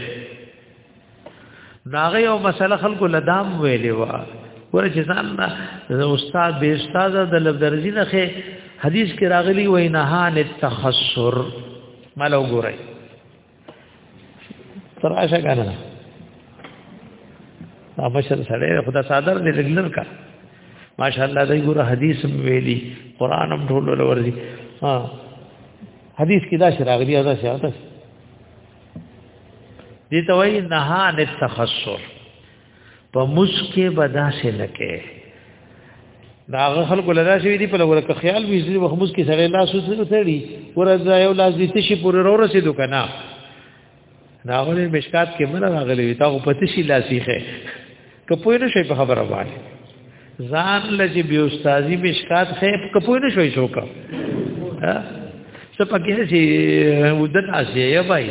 ناغه یو مسله خلکو لدام ویلې وا ورته ځان استاد به استاد د لبدرزی نه حدیث کې راغلی وای نه نه تخسر مالو ګورئ تراشه کنه دا بشر سره خدا صادر دې لګلر کا ماشاءالله دای ګوره حدیث ویلي قران هم ټول ورزي ها حدیث کې دا شراغلی ادا شاته دي ته وای نه نه تخسر په مسکه بدا سه لکه دا هغه خلکو لدا شوی دی په لور کې خیال وی چې وخت مسکه سره الله سو سره تړي ورځ یو لاس دې تشي پورې رو رسیدو کنه دا غوړې مشکات کې مله راغلی وی تا خو پته شي لاسیخه کپوی نه شي په خبره باندې ځان لږ به استادي مشکات خې کپوی نه شوي شوکا ها څه پکې شي ودت اسیه یا بای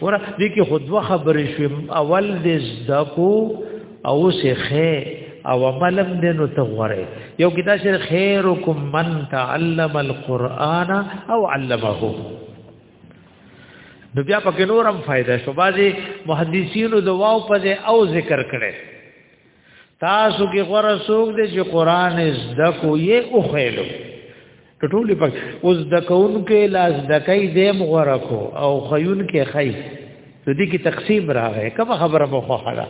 ور دې کې خود دوه خبرې شوې اول دې زده کو او سه خې او عملم دې نو ته غره یو کدا شر خیرکم من تعلم القرآن او علمه نو بیا پکې نورم فائدہ شو بازي محدثینو دواو په او ذکر کړي تاسو کې غره سوق دې چې قران زده کو یې او خېلو ټول په اوس د کون کې لاس دکای دیم غره کو او خیون کې خی د دې کې تقسیم راغی کوم خبره مو خو خلا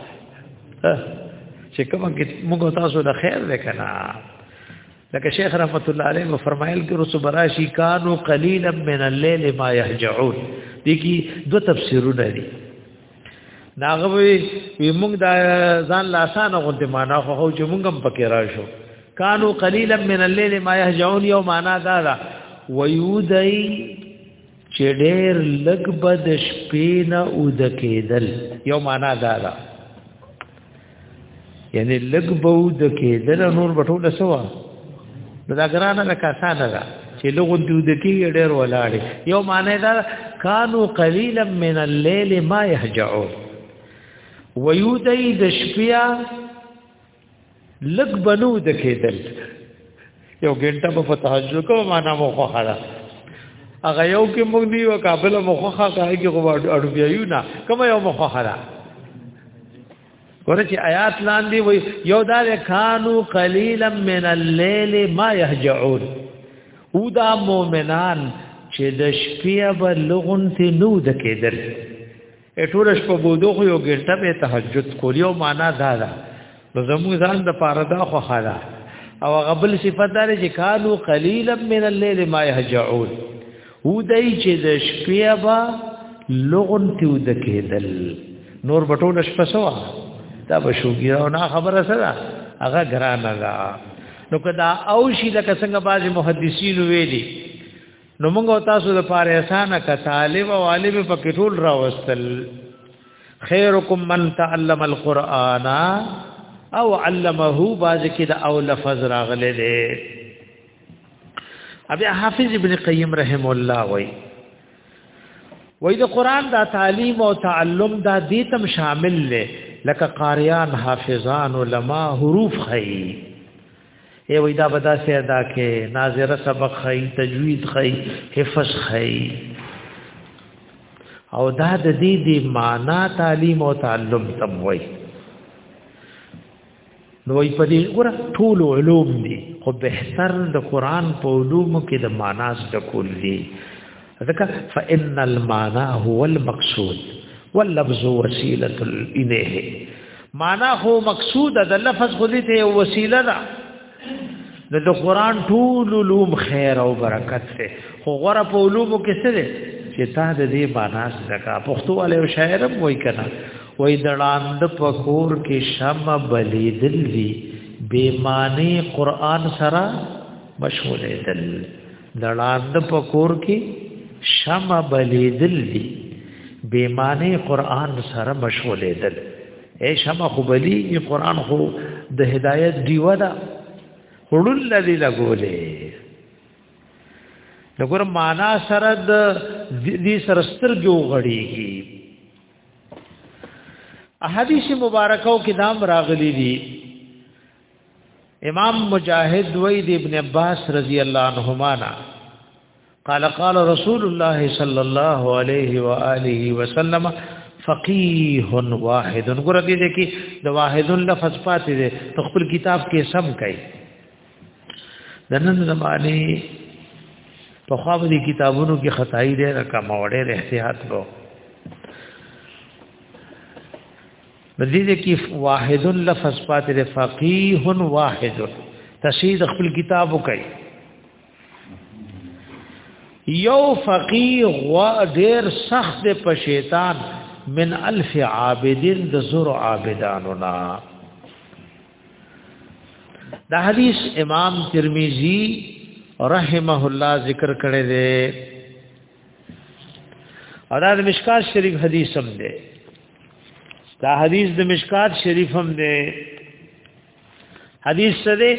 چې کوم کې موږ تاسو د خیر وکنا لکه شیخ رحمت الله علیه و فرمایل کې رسو براشی کانو قلیلا من الليل ما يهجعون دي کې دو تفسیرونه دي ناغه وی وی موږ دا ځان لاسانه غو دې معنا خو هو چې موږ هم پکې راشو کانو قلیلا من الليل ما يهجعون یو معنا دا دا ويودای چې ډېر لګ بد شپې نه اود کېدل یو معنا دا دا یعنی لګ بو د کېدل نور بټول سوا دا ګرانه د کاسانه دا چې لګو د دکی ډېر ولاړ یو معنی دا کانو قلیلا من الليل ما يهجعون ويودای د شپیا لګ بنو د کېدل یو ګنټه په فتحجو کو معنا مو خو خړه هغه یو کې موږ دی او کابل مو خو خا کای کې غو اړو بیایو نه کوم یو مو خو خړه ورته آیات لاندې وای یو دار کانو قلیلا من الليل ما يهجعون او دا مؤمنان چې د شپې به لغون ته نو د کېدل ټول شپه بودو خو یو ګټه به تهجد کولی او معنا دا ده نو زموږ ځان د پاره دا خو خاله او غبل صفات دار چې کانو قلیلا من الليل ما يهجعون و دای چې د شپې با لغون تیو د کېدل نور بټول شپه سوا دا به شوګیرو نه خبره سره هغه ګرانه ده نو کدا او شي لکه څنګه باز محدثین ویلي نو موږ تاسو د پاره احسان کا طالب او عالم په کټول راوستل خیرکم من تعلم القرآن او علمه باز کې د او لفظ راغله دي ابي حافظ ابن قیم رحم الله وای وای د قرآن دا تعلیم او تعلم دا دې تم شامل لې لکه قاریان حافظان علما حروف خیر ای وای دا بدا سي ادا کې ناظره سبق خي تجوید خي حفظ خي او دا د دې دی معنا تعلیم او تعلم تم وای نو ای په دې ګره ټول علوم دي خو بهتر د قران په علوم کې د معنا څخه کول دي ذکر فإن المعنى هو المقصود واللفظ وسيلة إليه معنا هو مقصود د لفظ خو دې ته وسیله ده نو د قران ټول علوم خیر او برکت ته خو غره په علومو کې څه دي چې تا د دې معنا زکا پښتو والے او شاعر هم وای کنه وای دړاند په کور کې شم بلی دل وی بے معنی قران سره مشغول دل دړاند په کور کې شم بلیدل دي بیمانه قران سره مشغولېدل اے شم خو بلی قران خو د هدایت دیو ده خړل لذي لګولې دغه معنا سره د دې سره سترګو غړيږي احادیث مبارکاو کې دام راغلي دي امام مجاهد وی د ابن عباس رضی الله عنهما نا قال قال رسول الله صلی الله علیه و آله وسلم فقيه واحد ګور دې دې کې د واحد لفظ پاتې دې خپل کتاب کې سم کوي د نن زمانه په خوا دې کتابونو کې خدای دې رقم وړې احتیاط وو د دې کې واحد لفظ پاتې د فقيه واحد تشهید خپل کتاب وکړي یو فقيه غوا ډېر سخت په شیطان من الف عابدین د زور عابدانو نا دا حدیث امام ترمذی رحمه الله ذکر کړی دی اور دا مشکات شریف حدیث هم دی دا حدیث د مشکات شریف هم دی حدیث څه دی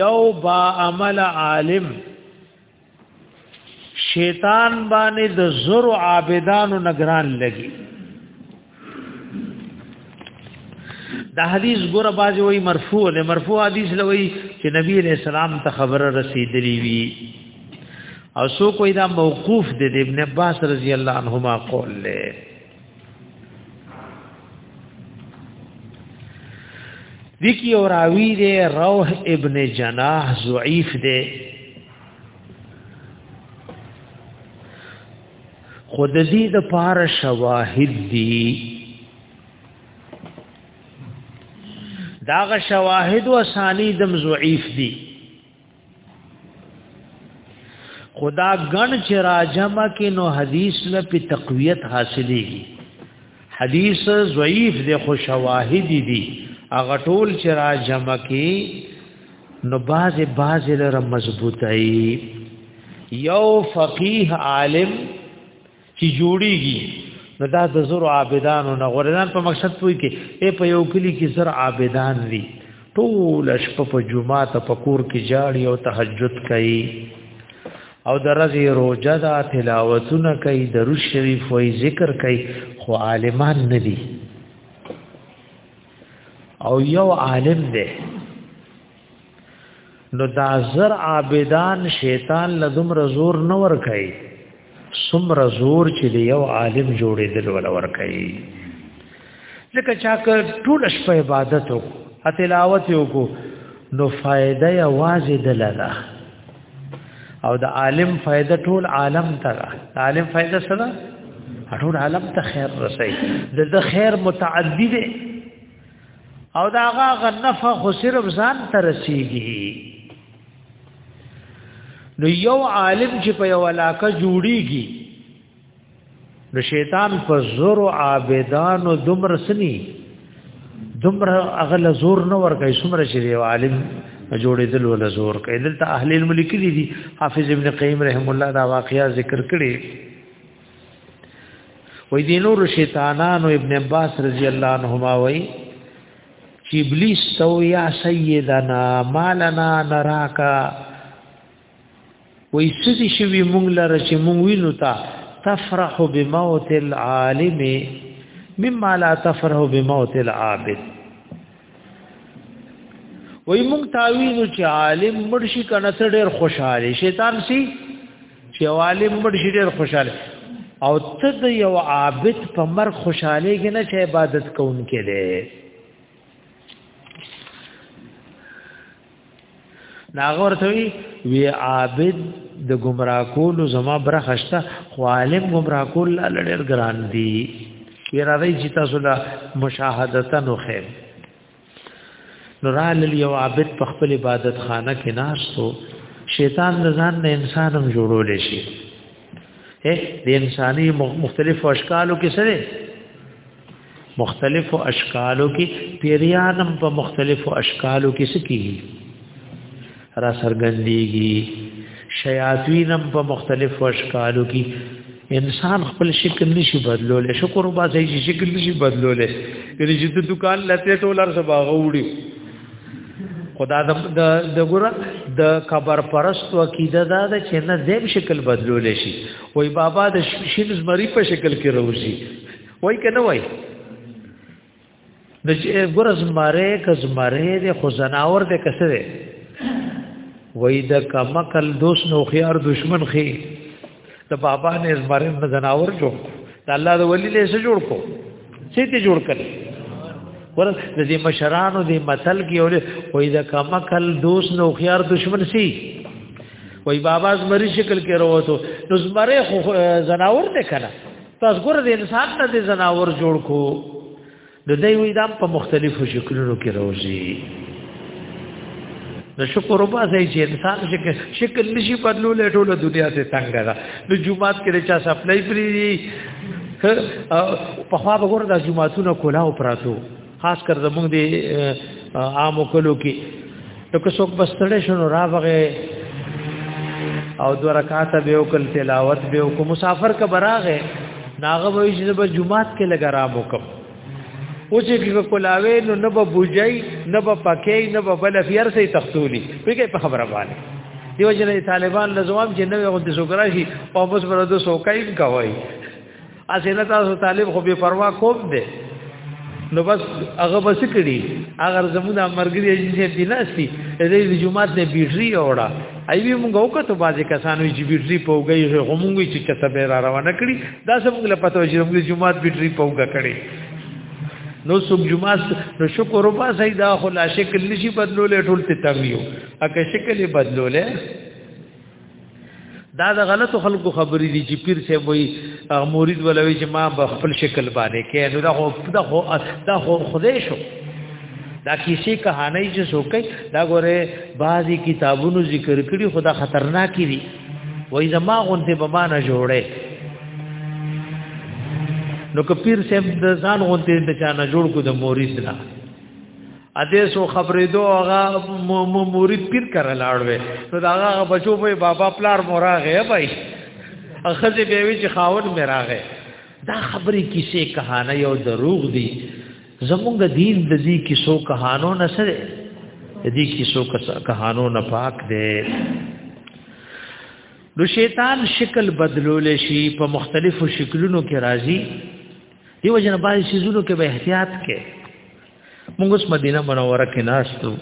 یو با عمل عالم شیطان باندې د زر عابدانو نگران لګي دا حدیث ګور باز وی مرفوع دی مرفوع حدیث لوی چې نبی علیہ السلام ته خبره رسیدلی وی او سو کوئی دا موقوف دی ابن عباس رضی الله عنهما قول له دیکی اور آوی دے روح ابن جناح ضعیف دے خود دې د پار شواهد دي داغه شواهد او اسانید هم ضعیف دي خدا غن چې راجمه کې نو حدیث له په تقویت حاصلېږي حدیث ضعیف دی خو شواهد دي هغه ټول چې راجمه کې نو باز باز لره مضبوطه یو فقیه عالم چې جوړیږي نو دا د زر عابدانو نه غوړدان په مقصد پوي کې اے په یو کلی کې زر عابدان دي ټول شپه په جمعه ته په کور کې جاړي او تهجد کوي او درځي روزه دا تلاوتونه کوي درود شریف وای ذکر کوي خو عالمان نه دي او یو عالم دی نو دا زر عابدان شیطان لدم رزور نه ور کوي سم رزور چې دی یو عالم جوړېدل ول ور کوي ځکه چا که ټول شپه عبادت وکړو تلاوت وکړو نو فائدہ یوازې دلاله او د عالم فائدہ ټول عالم ته عالم فائدہ سره ټول عالم ته خیر رسي د خیر متعدی دی او دا هغه نفع خو صرف ځان ته رسیږي نو یو عالم چې په یو علاقه جوړیږي نو شیطان په زور او عابدان او دمر سني دمر اغل زور نه ور کوي سمره چې یو عالم جوړېدل ول زور کوي دلته اهل الملک دي حافظ ابن قیم رحم الله دا واقعیا ذکر کړي وې دي نور شیطانانو ابن عباس رضی الله عنهما وې چې ابلیس تو یا سیدنا مالنا نراکا وې سدي شوی مونږ لره چې مونږ وینو تا تفرح بموت العالم مما لا تفرح بموت العابد وای مونږ تاوینو چې عالم مرشي کنه سره ډېر خوشاله شیطان سي چې عالم مرشي ډېر خوشاله او ته د یو عابد په مر خوشاله کې نه چې عبادت کوونکې دی ناغه ورته وی وی عابد د گمراه کول زما برخشته خو عالم گمراه کول لړ ګران دی یرا دی چې تاسو لا مشاهدتا نو خیر نورال یو عابد په خپل عبادت خانه کې ناشتو شیطان د ځان نه انسانم جوړول شي اے د انساني مختلف اشکالو کې سره مختلفو اشکالو کې پیریانم په مختلفو اشکالو کې سکی را سرګندېږي شیاطینم په مختلفو اشکالو کې انسان خپل شکل نشي بدلول شکر با سي شکل نشي بدلول کله چې د دکان لته ټولر سبا غوړي خدا د د ګره د قبر پرستو عقیده دا ده چې نه زم شکل بدلول شي وای بابا د شینز مری په شکل کې روزي وای کنه وای د ګورز ماره کز ماره د خزناور د کسره وای د کمکل دوس نو خيار دشمن خي د بابا نه زمره نه زناور جوړ د الله د ولی له سره جوړ کو سې ته جوړ کړي ورس د دې مشرانو دې متل کې اول وای د کمکل دوس نو خيار دشمن سي وای بابا زمری شکل کې وروته نو زمره زناور نه کړه تاسو ګور د انسان نه د زناور جوړ کو د دې وې دام په مختلفو شکلونو کې راوځي نو شکر وبا سي چې انسان شکل شکل نشي بدلول ټول دنیا ته تنگ ده نو جمعات کې چا سپلای پری په خوا به ګور د جمعاتونو کولاو پراتو خاص کر زموږ دی عام کلو کې نو که څوک بستړې شنو را وغه او دو رکعات به وکړ تلاوت به وکړ مسافر کا براغه ناغه به چې په جمعات کې لګا را وکم او چې په کولاوي نو نه به بوجي نه به پکې نه به بل فیر سي تختولي پکې په خبره باندې دیو جن طالبان لزوام چې نوې غو د سوګراشي او بس بر د سوکایم کوي اسنه تاسو طالب خو به پروا کوم دی نو بس هغه بس کړي اگر زموږه مرګري چې بناسي دې جمعات نه بیټري اوړه ایوی مونږ وکړو بازي کسانو چې بیټري پوګي هغه مونږ چې چته به را روانه کړي دا زموږ له پته چې مونږ جمعات بیټري پوګه کړي نو سب جمعه نو شکر وبا سیدا خلا شکل نشي بدلولې ټول ته تغیو اکه شکل بدلولې دا د غلطو خلکو خبرې دي چې پیر سه وي مرید ولوي چې ما په خپل شکل باندې کې نو دا خو دا خو دا خو خدای شو دا کیسې کہانی چې څوکې دا ګوره بعضی کتابونو ذکر کړي خدا خطرناک دي وای زما غونته به ما نه جوړه نو کپیر صاحب د ځان غونته د چا نه جوړ کو د مورید نه اده سو خبرې دو هغه مورید پیر کړه لاړوي نو دا هغه بچو په بابا پلار موراغه بای اخذ به وی چې خاون میراغه دا خبرې کیسه کہانه یو دروغ دی زمونږ دین د دې کیسو کہانو نه سره دې کیسو کہانو نه پاک دی نو شیطان شکل بدلول شي په مختلفو شکلونو کې راځي دیو جن باندې شیزونو کې به احتیاط کې موږ اوس مدینه منوره کې ناشتو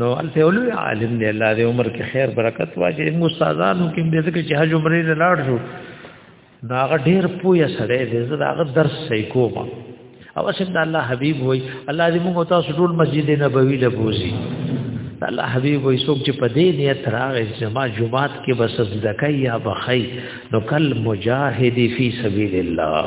نو الته ولوی عالم دی الله دې عمر کې خیر برکت واجی موږ استادانو کې دې ځکه چې حج عمرې نه لاړ شو نو هغه ډیر پوهه سره دې زه هغه درس صحیح کوم او اسد الله حبیب وای الله دې موږ تاسو ټول مسجد نبوي له بوزي الله حبیب وای څوک چې په دې نیت راغی جما جمعات کې بس زدکای یا بخی نو کل مجاهد فی سبیل الله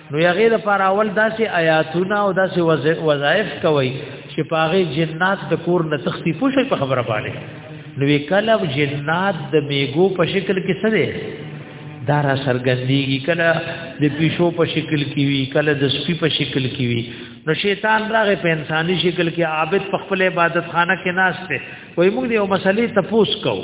نو یغه د پر اول داسې آیاتونه او داسې وظایف کوي چې پاغه جنات د کور نه تختی پوښي په خبره باندې نو کله جنات د میګو په شکل کې سره دارا سرګندېږي کله د پیشو په شکل کې وي کله د سپي په شکل کې وي نو شیطان راغې په انساني شکل کې عابد په خپل عبادت خانه کې ناشته وای موږ یو مسلې تپوس کوو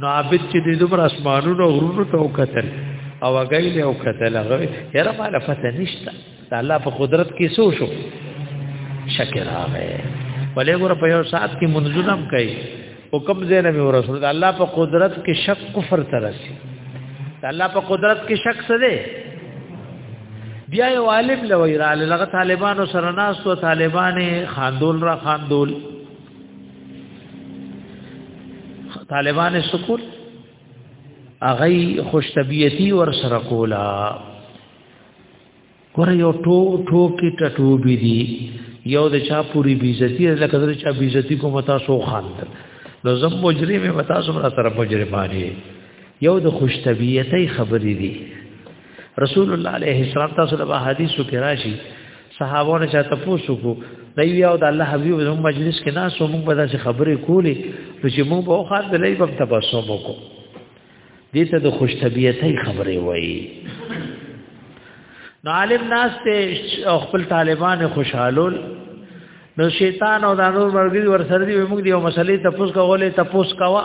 نو عابد چې د دومره اسمانونو غرونو ته وکتل او هغه له وکتل هغه یره مال پته نشته د الله په قدرت کې سو شو شکر راغی ولې ګور په یو ساعت کې منځونم کوي او کوم ځای نه مې رسول الله په قدرت کې شک کفر ترسي الله په قدرت کې شک څه دی بیا یو عالم لوی را لغه طالبانو سره ناس او طالبانې خاندول را خاندول طالبان سکول اغه خوش طبيعتي ور سره کولا ګور یو ټو ټو کې ټټو بي دي یو د چا پوری بیزتی لکه د چا بیزتی کوم تاسو خاند نو زم مجرم متاسو سره مجرمانی یو د خوش طبيعتي خبرې دي رسول الله عليه السلام تاسو له حدیثو کې راشي صحابو نه چاته پوښتنه دی او د الله حبیب زموږ مجلس کې نه سو موږ به داسې خبرې کولې نو چې موږ به خاط د لای په تبسم وکړو دې ته د خوش طبيعتۍ خبرې وایي نو عالم ناس ته خپل طالبان خوشحالول نو شیطان او د نور مرګي ورسره دی موږ دی یو مسلې تپوس کولې تپوس کوا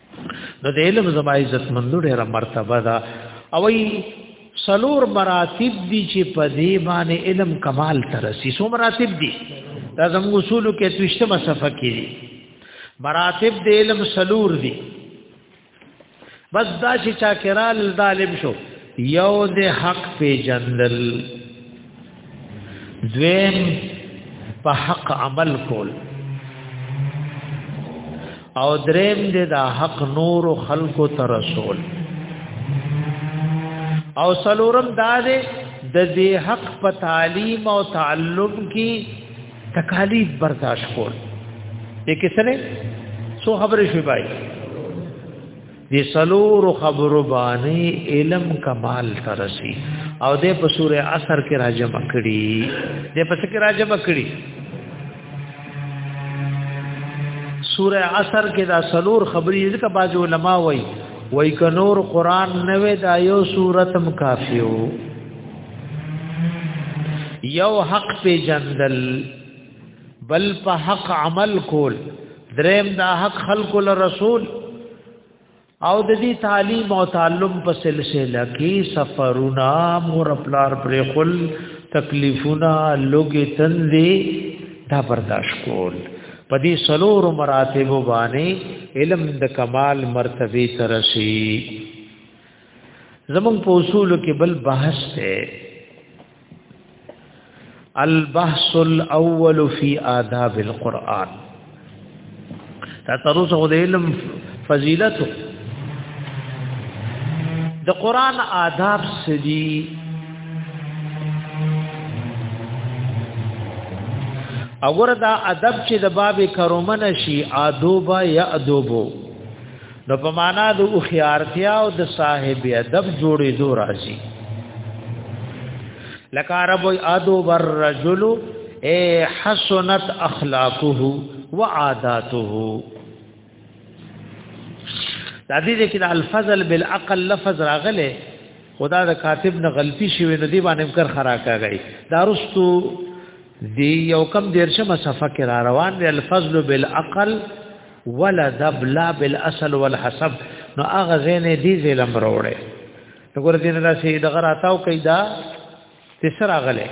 نو د علم زما عزت مندو ډېر مرتبه ده او ای سلور مراتب دي چې په دې باندې علم کمال ترسي سو مراتب دي دا زموږ اصول کې توشته مسافه کړي مراتب د علم سلور دي بس دا چې چا کرال ظالم شو یو د حق په جندل دویم په حق عمل کول او دریم دې دا حق نور خلقو ته رسول او سلورم دا دې د دې حق په تعلیم او تعلم کې تکالیف برداشت کول دې کسره سو خبرې شوي بای دی سلور خبر بانی علم کمال ترسی او دې په سوره اثر کې راجم کړي دې په سکه راجم کړي سوره اثر کې دا سلور خبرې ځکه باج علماء وای وای ک نور قران نه وې دا یو سورته مکافیو یو حق په جندل بل په حق عمل کول دریم دا حق خلق له رسول او د دې تعلیم او تعلم په سلسله کې سفرونه مور پلار پر خل تکلیفونه لوګي تندې دا برداشت کول په دې سلور مراتب باندې علم د کمال مرتبه ترسي زمون په اصول کې بل بحث ته البحث الاول فی آداب القرآن تا تروس خود علم فضیلت د قرآن آداب سدی اور دا ادب چې د باب کرومن شي آدوبا یا ادوبو نو په معنا د او خيارتیا او د صاحب ادب جوړې دو راځي لکه عرب وي ادو بر رجل اي حسنت اخلاقه وعاداته دا دې کې د الفضل بالعقل لفظ راغله خدا د کاتب نه غلطي شوی نو دی باندې کر خرا کاږي دا رستو دی یو کم دیرشمه صفه کې را روان دی الفضل بالعقل ولا ذب لا بالاصل والحسب نو هغه زینې دي زلم وروړي نو ګور دین دا سي دغه راتاو کیدا تسر اغله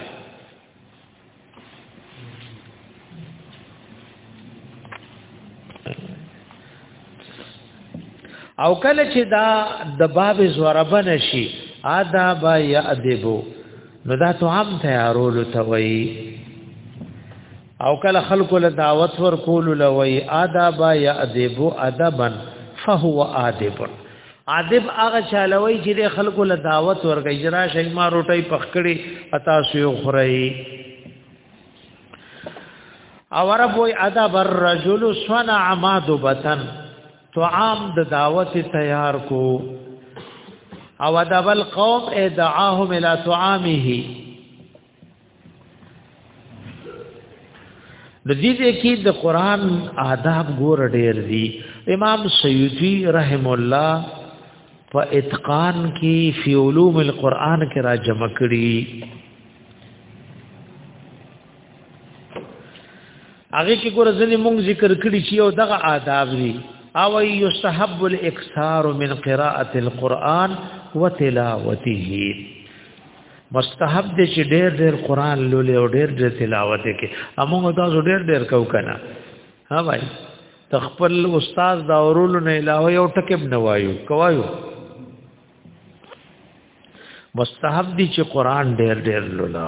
او کله چې دا د باب زوربه نشي آداب یا ادبو نو دا تو عام تیارولو ته وایي او کله خلق له دعوت ور کول لوي آداب یا ادب ادبا فهو آدب آدب هغه چالوي چې د خلق له دعوت ور کوي جرا شي ما روټي پخکړي اتا سو خوري او رب وی ادب الرجل صنع ما دبتن تو عام د دعوت تیار کو او ادب القوم ادعاهم الى طعامه د دې دې کې د قران آداب ګور ډېر دي امام سیوطی رحم الله په اتقان کې فی علوم القرآن کې را جمع کړي هغه کې ګور ځنې مونږ ذکر کړی چې یو دغه آداب دي او یستحب الاکثار من قراءه القرآن وتلاوته مستحب دې چې ډېر ډېر قران لولې او ډېر ډېر تلاوت کې امو تاسو ډېر ډېر کو کنه ها بھائی تخپل استاد دا اورول نه علاوه یو ټکب نه وایو کوایو مستحب دي چې قران ډېر ډېر لولا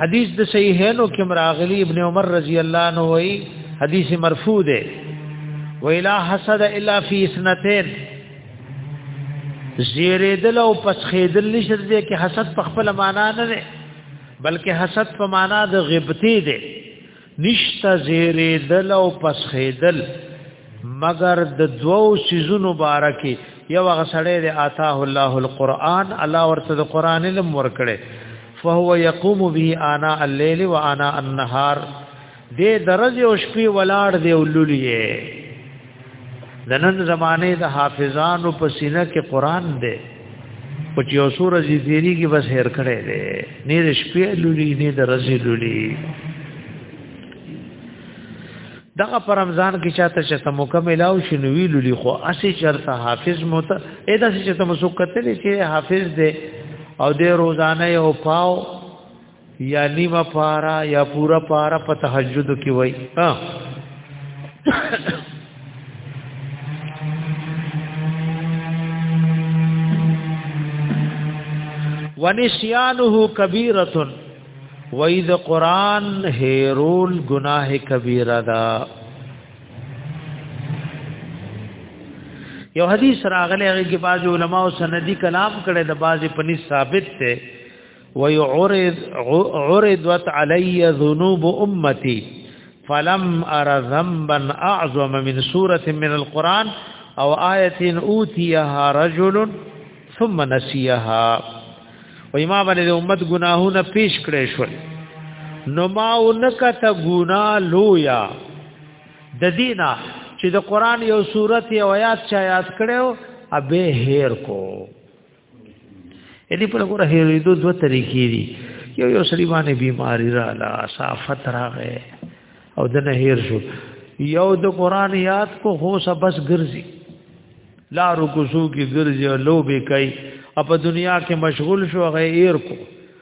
حدیث د صحیحینو کې مراغلی ابن عمر رضی الله عنه وی حدیث مرفوع ده ویلا حسد الا فی اسنتین زیریدل او پسخیدل نشته دې کې حسد په خپل معنا نه ده بلکې حسد په معنا د غیبتی ده نشتا زیره دل او پس خیدل مگر د دوو سيزونو بارکه یو هغه سړی دی آتاه الله القرآن الله ورته د قران علم ورکړي فهو يقوم به انا الليل وانا النهار دې درځي او شپې ولاړ دی ولولې د نن زمانه د حافظانو په سینه کې قران دی په چې یو سور ځي تیری کې بس هیر کړي دی نه د شپې لولي نه د ورځې لولي دغه پر رمضان کې چاته چې تم مکمل او شنوي لولي خو اسی چرته حافظ مو ته اې داسې چې تم سو کتلې چې حافظ دی او د روزانه یو پاو یا نیمه پارا یا پورا پارا په تهجد کې وای ها ونسیانه کبیره وای د قران هیرول گناه کبیره ده یو حدیث راغلی هغه کې بعض علما او سندي کلام کړي د بعض پني ثابت ته ويعرض عرضت علي ذنوب امتي فلم ارى ذنبا اعظم من سوره من القران او آیه اوتیها رجل ثم نسیها و ما باندې امت گناهونه پیش کړې شو نو ما انکته ګنا لویا د دینا چې د قران یو سورته او آیات چا یاد کړو ابه هیر کو دې په لګور هېرېدو دوه طریقې دي یو یو سړي باندې بیماری را لا صافت راغې او د نه هېر شو یو د قران یاد کو هو سبس ګرځي لارو کوسو کې ګرځي او لوبې کوي په دنیا کې مشغول شو غیر کو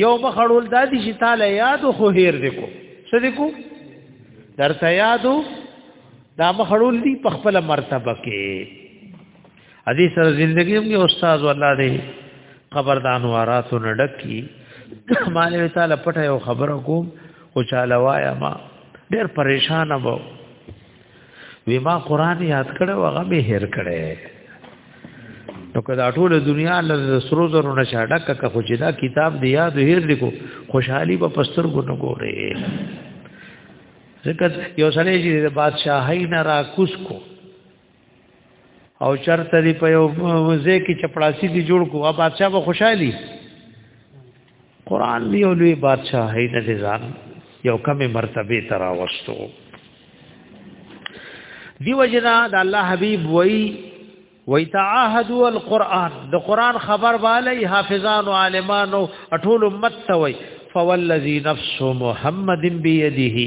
یو مخړول د دې چې تعالی یاد خو هیر دې کو څه دې کو درته یادو دا مخړول دي په خپل مرتبه کې حدیث سره ژوندۍ هم یو استاد الله دې قبر د انواراتو نډکی مالې تعالی پټه یو خبره کوم او چاله وایا ما ډېر پریشان وم وی ما قران یاد کړو هغه به هیر کړي نو کدا ټول دنیا له سرو زرو نشه ډکه که خو چې دا کتاب دی یاد هیر لیکو خوشحالي په پستر کو نه ګوري ځکه یو سره چې د بادشاہي نه را کوس کو او چرته دی په یو مزه کې چپړاسی دی جوړ کو بادشاہ به خوشحالي قران دی او لوی بادشاہ هی نه ځان یو کمه مرتبه ترا وستو دی وجنا د الله حبیب وای وای تعهدوا القران د قران خبر والی حافظان او عالمان او ټول امت ته وای فوالذی نفس محمد بیده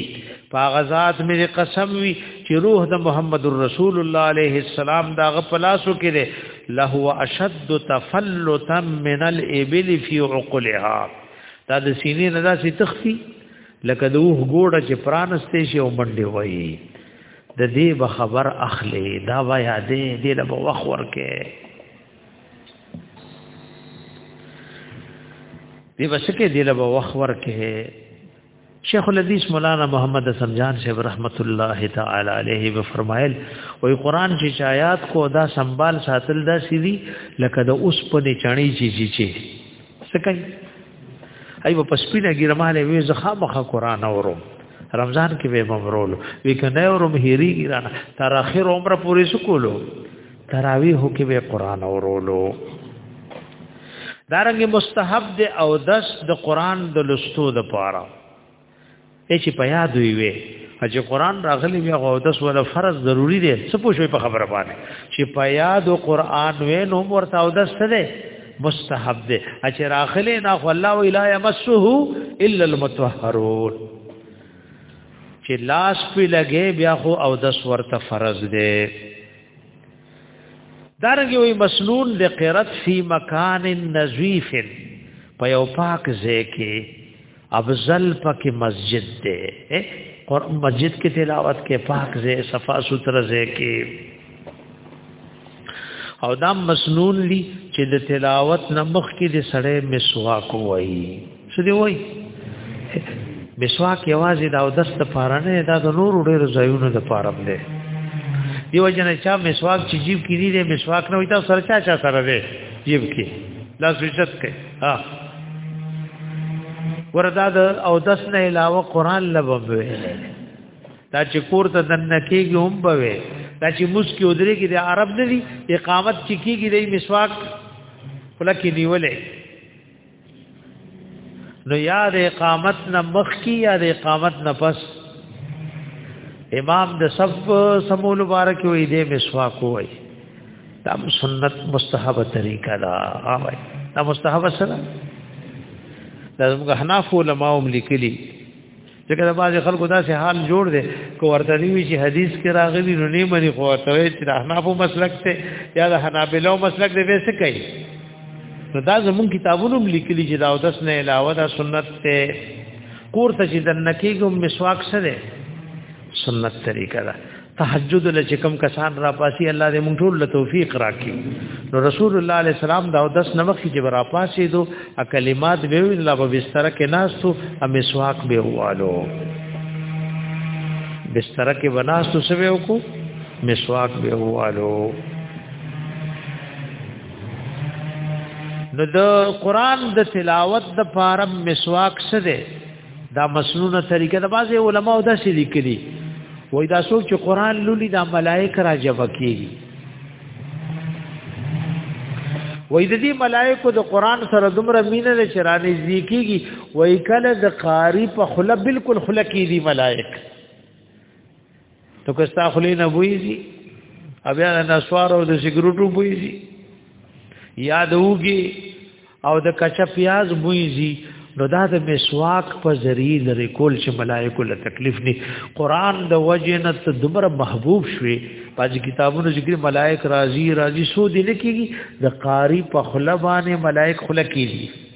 فغزات می قسم وی چې روح د محمد رسول الله علیه السلام دا غ پلاسو کې له اشد تفلتا من الابل في عقلها دا د سینې نه داسې تخفي لکه د اوه ګوډه چې پرانستې شي او منډي وایي د دې به خبر اخلي دا وایي دې دې له وخت ورکه دی بسکه دی له وخت ورکه شیخ الحدیث مولانا محمد حسن جان صاحب رحمت الله تعالی علیه و فرمایل وی قران چې چایات کو دا سنبال ساتل دا سیدی لکه د اوس په نه چانی چی چی چی سکای ای په سپینه ګرماله وی زخه مخه قران اورم رمضان کې به ممرول وی کنه اورم هری ګرانه تر اخر عمر پورې سکولو تراویح کې به قران اورولو دارنګ مستحب دی او دس د قران د لستو د پاره چې په یاد وي وي چې قران راغلی بیا او دس ولا فرض ضروری دی څه پوښوي په خبره باندې چې په یاد قران وې نو ورته او دس دی مستحب دی چې راغلی نه خو الله و الا يمسه الا المتطهرون چې لاس په لګي بیا خو او دس ورته فرض دی دارنګه وی مسنون لقرت فی مکان نظیف په یو پاک ځای کې افضل پکې مسجد ده قرآن مسجد کې تلاوت کې پاک ځای صفا سوتره ځای کې او دا مسنون لی چې د تلاوت نمخ کې د سړې مسواک وایي څه دی وای مسواک یوازې دا د دست لپاره نه دا د نور ډېر ځایونو لپاره هم دی یو جن چا مسواک چې جیب کې دی دی مسواک نه وي تاسو سره چا چا سره دی جیب کې لاس وچت کې ها وردا د او دس نه علاوه قران لبوي دا چې کور ته دنه کېږي هم بوي دا چې مسکی ودرې کې د عرب نه دي اقامت چې کېږي د مسواک کله کې نیولې نو یا د اقامت نه مخ کی یا د اقامت نه پس امام د صف سمو مبارک وی دی مسواک وی دا سنت مستحب طریقه دا وای دا مستحب سره دا موږ حناف علماء هم لیکلي ځکه د بعضې خلکو داسې حال جوړ دی که ورته دی وي چې حدیث کې راغلي نو نه مني خو ورته وایي چې د احنافو مسلک دی یا د حنابلو مسلک دی بیا څه کوي نو دا زمونږ کتابونو هم لیکلي چې د اودس نه علاوه دا سنت دی کور ته چې دننه کېږي مسواک څه دی سنت طریقه ده تهجد لچ کم کسان را پاسی الله دې مونږ ټول له توفیق راکړي نو رسول الله علیه السلام دا د 10 نمخ چې را پاسی دو ا کلمات به ویل الله په بستر کې ناستو ا مسواک به والو بستر کې وناستو سوي وکړو مسواک به والو نو د قران د تلاوت د فارم مسواک څه دی دا مسنونه طریقه د بعض علماو دا سې لیکلي وای دا څوک چې قران لولي دا ملائک را جمع کیږي وای د دې ملائکو د قران سره دومره مینه ده چې رانه ذکیږي وای کله د قاری په خله بالکل خله کې دي ملائک نو که ستا خلی نه بویزي بیا د نسوار او د سګریټو بویزي یا د وګي او د کچا پیاز بویزي نو دا د مسواک په ذریعہ لري کول چې ملائکه له تکلیف نه قران د وجه نه ته دمر محبوب شوي پاج کتابونو ذکر ملائک راضي راضي سو دي لکېږي د قاری په خلبانه ملائک خلکېږي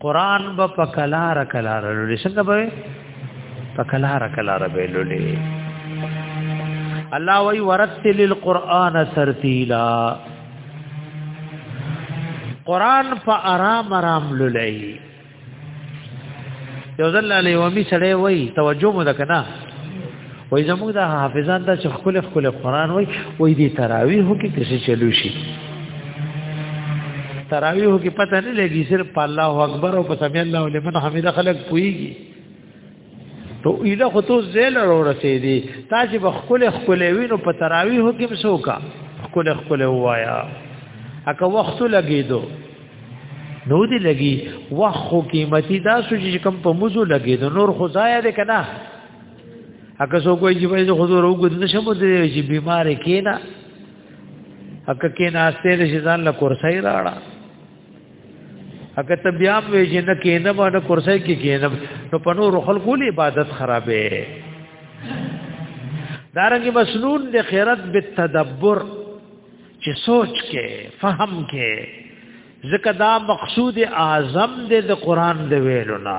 قران به پکلار کلار لولې څنګه به پکلار کلار به لولې الله وی ورتل القرآن ترتیلا قرآن په آرام آرام لولای یو ځل علی ومی سره وی توجه مو دکنه وای زموږ د حافظان دا چې خپل خپل قران وای وای دي تراویح کې څه چلو شي تراویح کې پته نه لګي صرف الله اکبر او سمع الله لمن حمده خلق پويږي ته ایله خو تو زیل ورو رسیدي تا چې بخکل خپل وینو په تراویح کې مسوکا خپل خپل وایا اکه وخت لګیدو نو دی لګي وخت قیمتي دا سوچ چې کم په موزو لګیدو نور خدای دې کنه اګه سو کوی چې وایي حضور وګد نشم دې چې بیمار کینا اګه کې ناشته دې ځان له کورسای راړه اګه ته بیا وې چې نه کینه باندې کورسای کې کینه نو په نور خلکو له عبادت خرابې دارنګ مسنون د خیرت بالتدبر چې سوچ کې فهم کې ځکه دا مقصود اعظم دې د قران د ویلو نه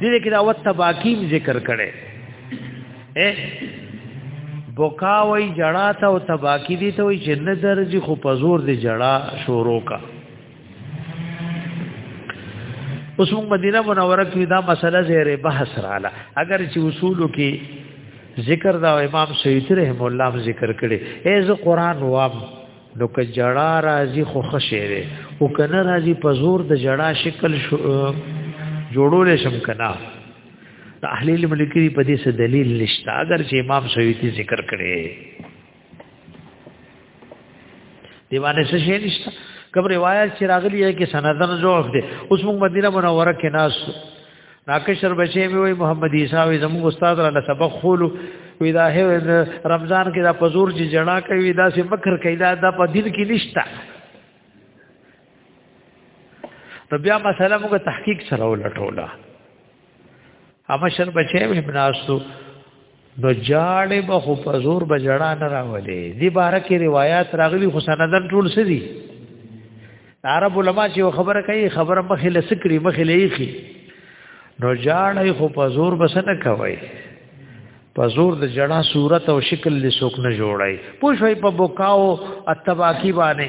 دې کې دا وت تباکیم ذکر کړي اے بوکا وای جړا ته او تباکی دي ته وای چې نه درځي خو په زور دي جړا شروع کا اوس موږ مدینه منوره کې دا مسله زیره بحث رااله اگر چې اصولو کې ذکر دا امام سیوطی رحم الله ذکر کړي ای ز قران وام نو که جړا راځي خو خشيره او کنه راځي په زور د جړا شکل جوړول شم کنه تحلیل ملکری په دې څه دلیل نشته اگر چې امام سیوطی ذکر کړي دیوانه څه شي نشته کوم روایت چې راغلی ہے کې سندن ضعف دي اوس موږ مدینه منوره کې ناس ناکشر بچی مې وای محمد عیسی وای زموږ استاد را له سبق خولو وی دا هه رمضان کې دا پزور چې جنا کوي دا سه مکر کوي دا د په دین کې نشتا نو بیا مسله موږ تحقیق سره ولټوله اما شر بچی مې بناستو نو جاړې به خو په زور به جړا نه راولې دی بارکه روایت راغلی خو سندن ټول سدي عرب علما چې خبره کوي خبره مخې لسکري مخې لېخي نو جاړې خو په زور بس نه کوي په زور د جړا صورت او شکل له سوک نه جوړای پوښوي په بوکاو اتباکی باندې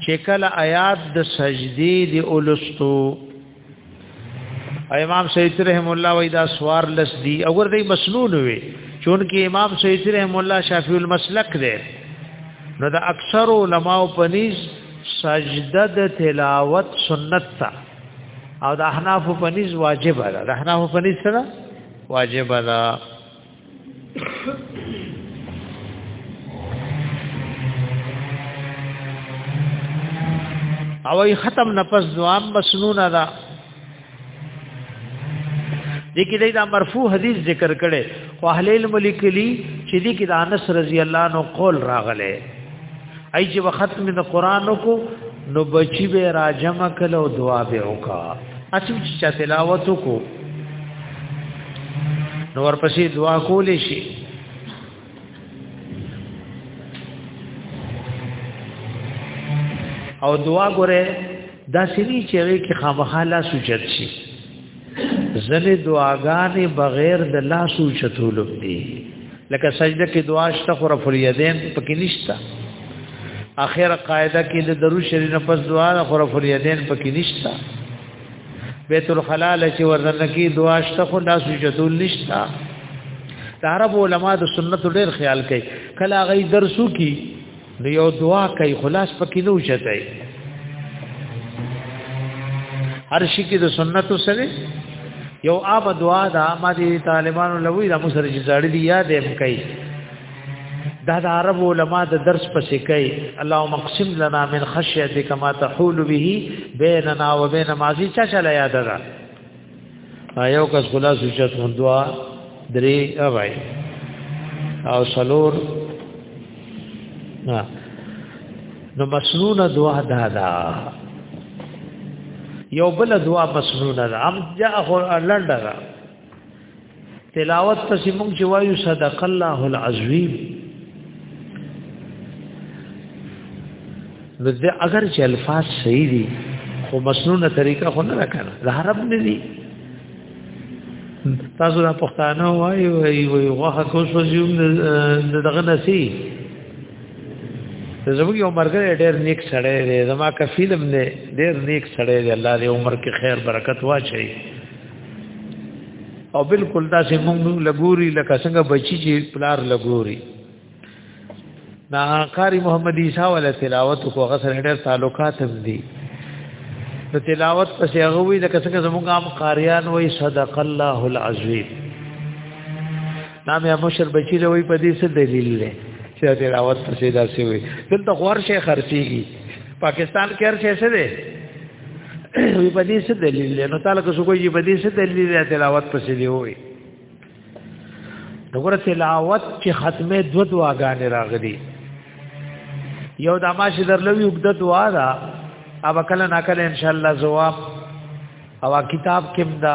چې کله آیات د سجدي دی اولستو امام سید رحم الله وای دا سوار لس دی او ور دی مسنون وي چونکی امام سید رحم الله شافعی المسلک دی نو دا اکثر علما او پنیز سجده د تلاوت سنت تا او د احناف پنیز واجب ده د احناف پنیز سره واجب ده او ای ختم نفس دوام مسنون ادا دې کې دا مرفوع حدیث ذکر کړي او اهل الملک لی چې دې کې د انس رضی الله عنه قول راغله ای چې وخت مې د قران کو نو بچی به راجم کله او دعا به وکا اچو چې تلاوت کو نو ورپسې دعا کولې شي او دعا ګره دا سری چې وی کې خامخاله سجد شي زله دعاګانې بغیر د لاس او چتولو دي لکه سجده کې دعا شته خو رفع الیدین پکې نشته اخر قاعده کې د درو شریف نه پس دعا د خرف الیدین پکې نشتا بیت الخلا چې ورنن کې دعا شته خو لاس جدول نشتا عرب علما د سنت ډېر خیال کوي کله غي درسو کې نو یو دعا کوي خلاص پکې نو شته هر شي کې د سنتو سره یو آب دعا دا ما دي طالبانو لوي د مسر چې زړه دی یاد هم کوي دا د عرب علما د درس پسې کوي اللهم اقسم لنا من خشيتك ما تحول به بيننا وبين معصيتك چا چا یاد ده ایو کس خلاص شت دوا درې اوای او سلور نا نو مسنون دوا دا دا یو بل دوا مسنون دا ام جاء لنډه تلاوت پسې موږ چې وایو صدق الله العظیم نو د اگر چې الفاظ صحیح دي خو مسنونه طریقه خو نه راکنه د عرب نه دي تاسو نه پښتانه وایي وایي وایي غوخه کو شو زیوم دغه نسی زموږ یو مرګره ډېر نیک سړی دی زما کفیلم نه ډېر نیک سړی دی الله دې عمر کې خیر برکت واچي او بالکل دا چې موږ لګوري لکه څنګه بچی چې پلار لګوري نا قاری محمد عیسی ولا تلاوت کو غسر هډر تعلقات هم دي نو تلاوت پسې هغه وی لکه څنګه زموږ عام قاریان وای صدق الله العظیم نام یا مشر بچی له وی په دې څه دلیل لري چې تلاوت پسې دا څه وی دلته خور شي خرسيږي پاکستان کې هر شي څه دی وی په دې څه دلیل دی نو تعالی که څوک یې په دې څه دلیل دی تلاوت پسې دی وای دغه تلاوت چې ختمه دو دعاګانې راغلي یو د ماشه درلوي وګد دعا دا او کله ناکله ان شاء الله جواب او کتاب کې دا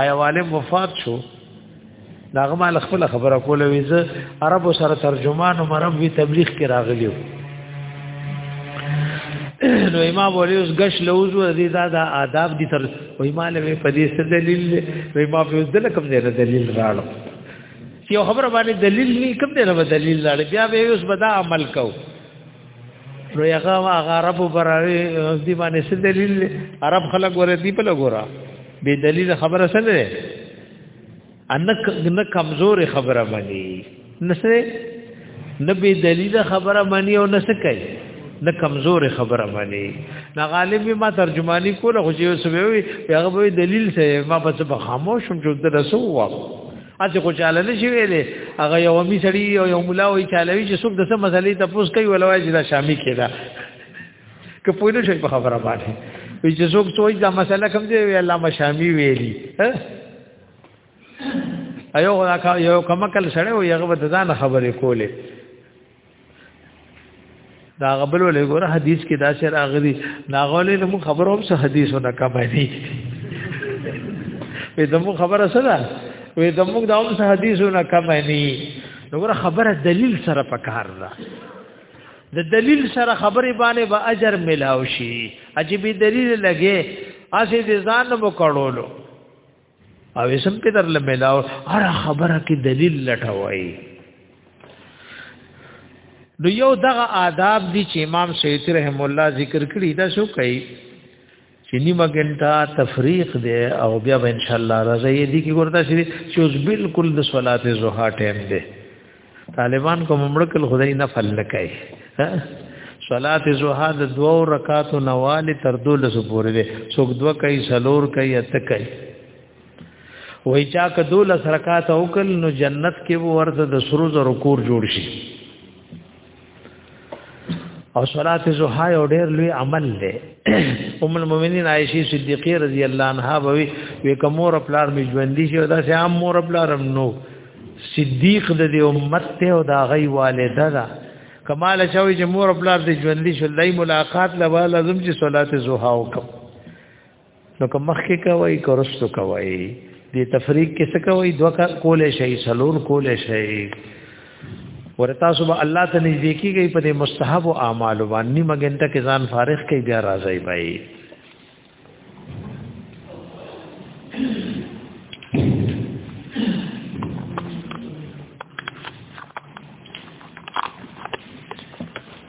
آیا عالم وفات شو داغه مال خپل خبره کوله ویزه عربو سره ترجمان او مرب وی تبلیغ کې راغلیو نو امام ولی اوس غش لوزو دې دا دا آداب دي تر وای مال وی په دې څه دلیل وای ما په اوس دل کوم نه دلیل راړو چې خبره باندې دلیل نه کوم نه دلیل راړي بیا به اوس بدا عمل کوو نو هغه هغه عرب براوي دی باندې څه دلیل عرب خلک ور دي په لګورا به دلیل خبره څه نه انک نه کمزور خبره مانی نسره نه به دلیل خبره مانی او نسه کوي نه کمزور خبره مانی نه غالب ما ترجمانی کوله خو یو سوي هغه به دلیل سه ما بس په خاموش شم چې درسو واه اته خو چاله نشي ویلې هغه یو می سړی او یو مولا وی چاله وی چې څوک د څه مسلې ته پوس کوي ولوای چې دا شامي کېدا که پوه نه شي په خبره باندې وی چې څوک سوچ دا مسله کوم دی وی الله مشامي ویلي ایو یو کمکل سره یو هغه د ځان خبرې کولې دا غبل ولې ګوره حدیث کې دا شعر اغلی ناغولې نو خبرو هم څه حدیثونه کمه دي وې دمو خبره څه ده وې دمو دا هم څه حدیثونه کمه دي نو ګوره خبره دلیل سره پکار ده د دلیل سره خبرې باندې به اجر ملاوي شي عجیب دلیل لګي اسی دې ځان مو کړولو او اسم په در لملاو هر خبره کې دلیل لټوي نو یو دغه آداب دي چې امام سیوطی رحم الله ذکر کړی دا شو کوي چې نیمه ګنټه تفریق دی او بیا به ان شاء الله راځي دي کې ورته شي چې اوس بالکل د صلات زوحه ټیم دی طالبان کوم مړکل خدای نه فل لکای صلات زوحا د دوو رکعاتو نواله تر دولس پورې ده څوک دوه کوي سلور کوي اته کوي وای چا ک دولس رکعات وکړ نو جنت کې ورته د سرو زرو کور جوړ شي او صلات زوحا یو ډیر لوی عمل دی ام المؤمنین عائشه صدیقه رضی الله عنها بوي وی کومور پلار می ژوندې شو دا سه عام مور پلار نو صدیق د دې امت ته او دا غي والده دا کمال شوی چې مور پلار دې ژوندې شو لای ملاقات لوا لازم چې صلات زوحا وکړه نو که مخکې کوي کورستو کوي دې تفریق کې څه کوي دوه کولې شي سلور کولې شي ورتا صبح الله ته نږدې کیږي په دې مستحب او اعمال باندې نیمه غنټه کې ځان فارغ کوي بیا راځي بای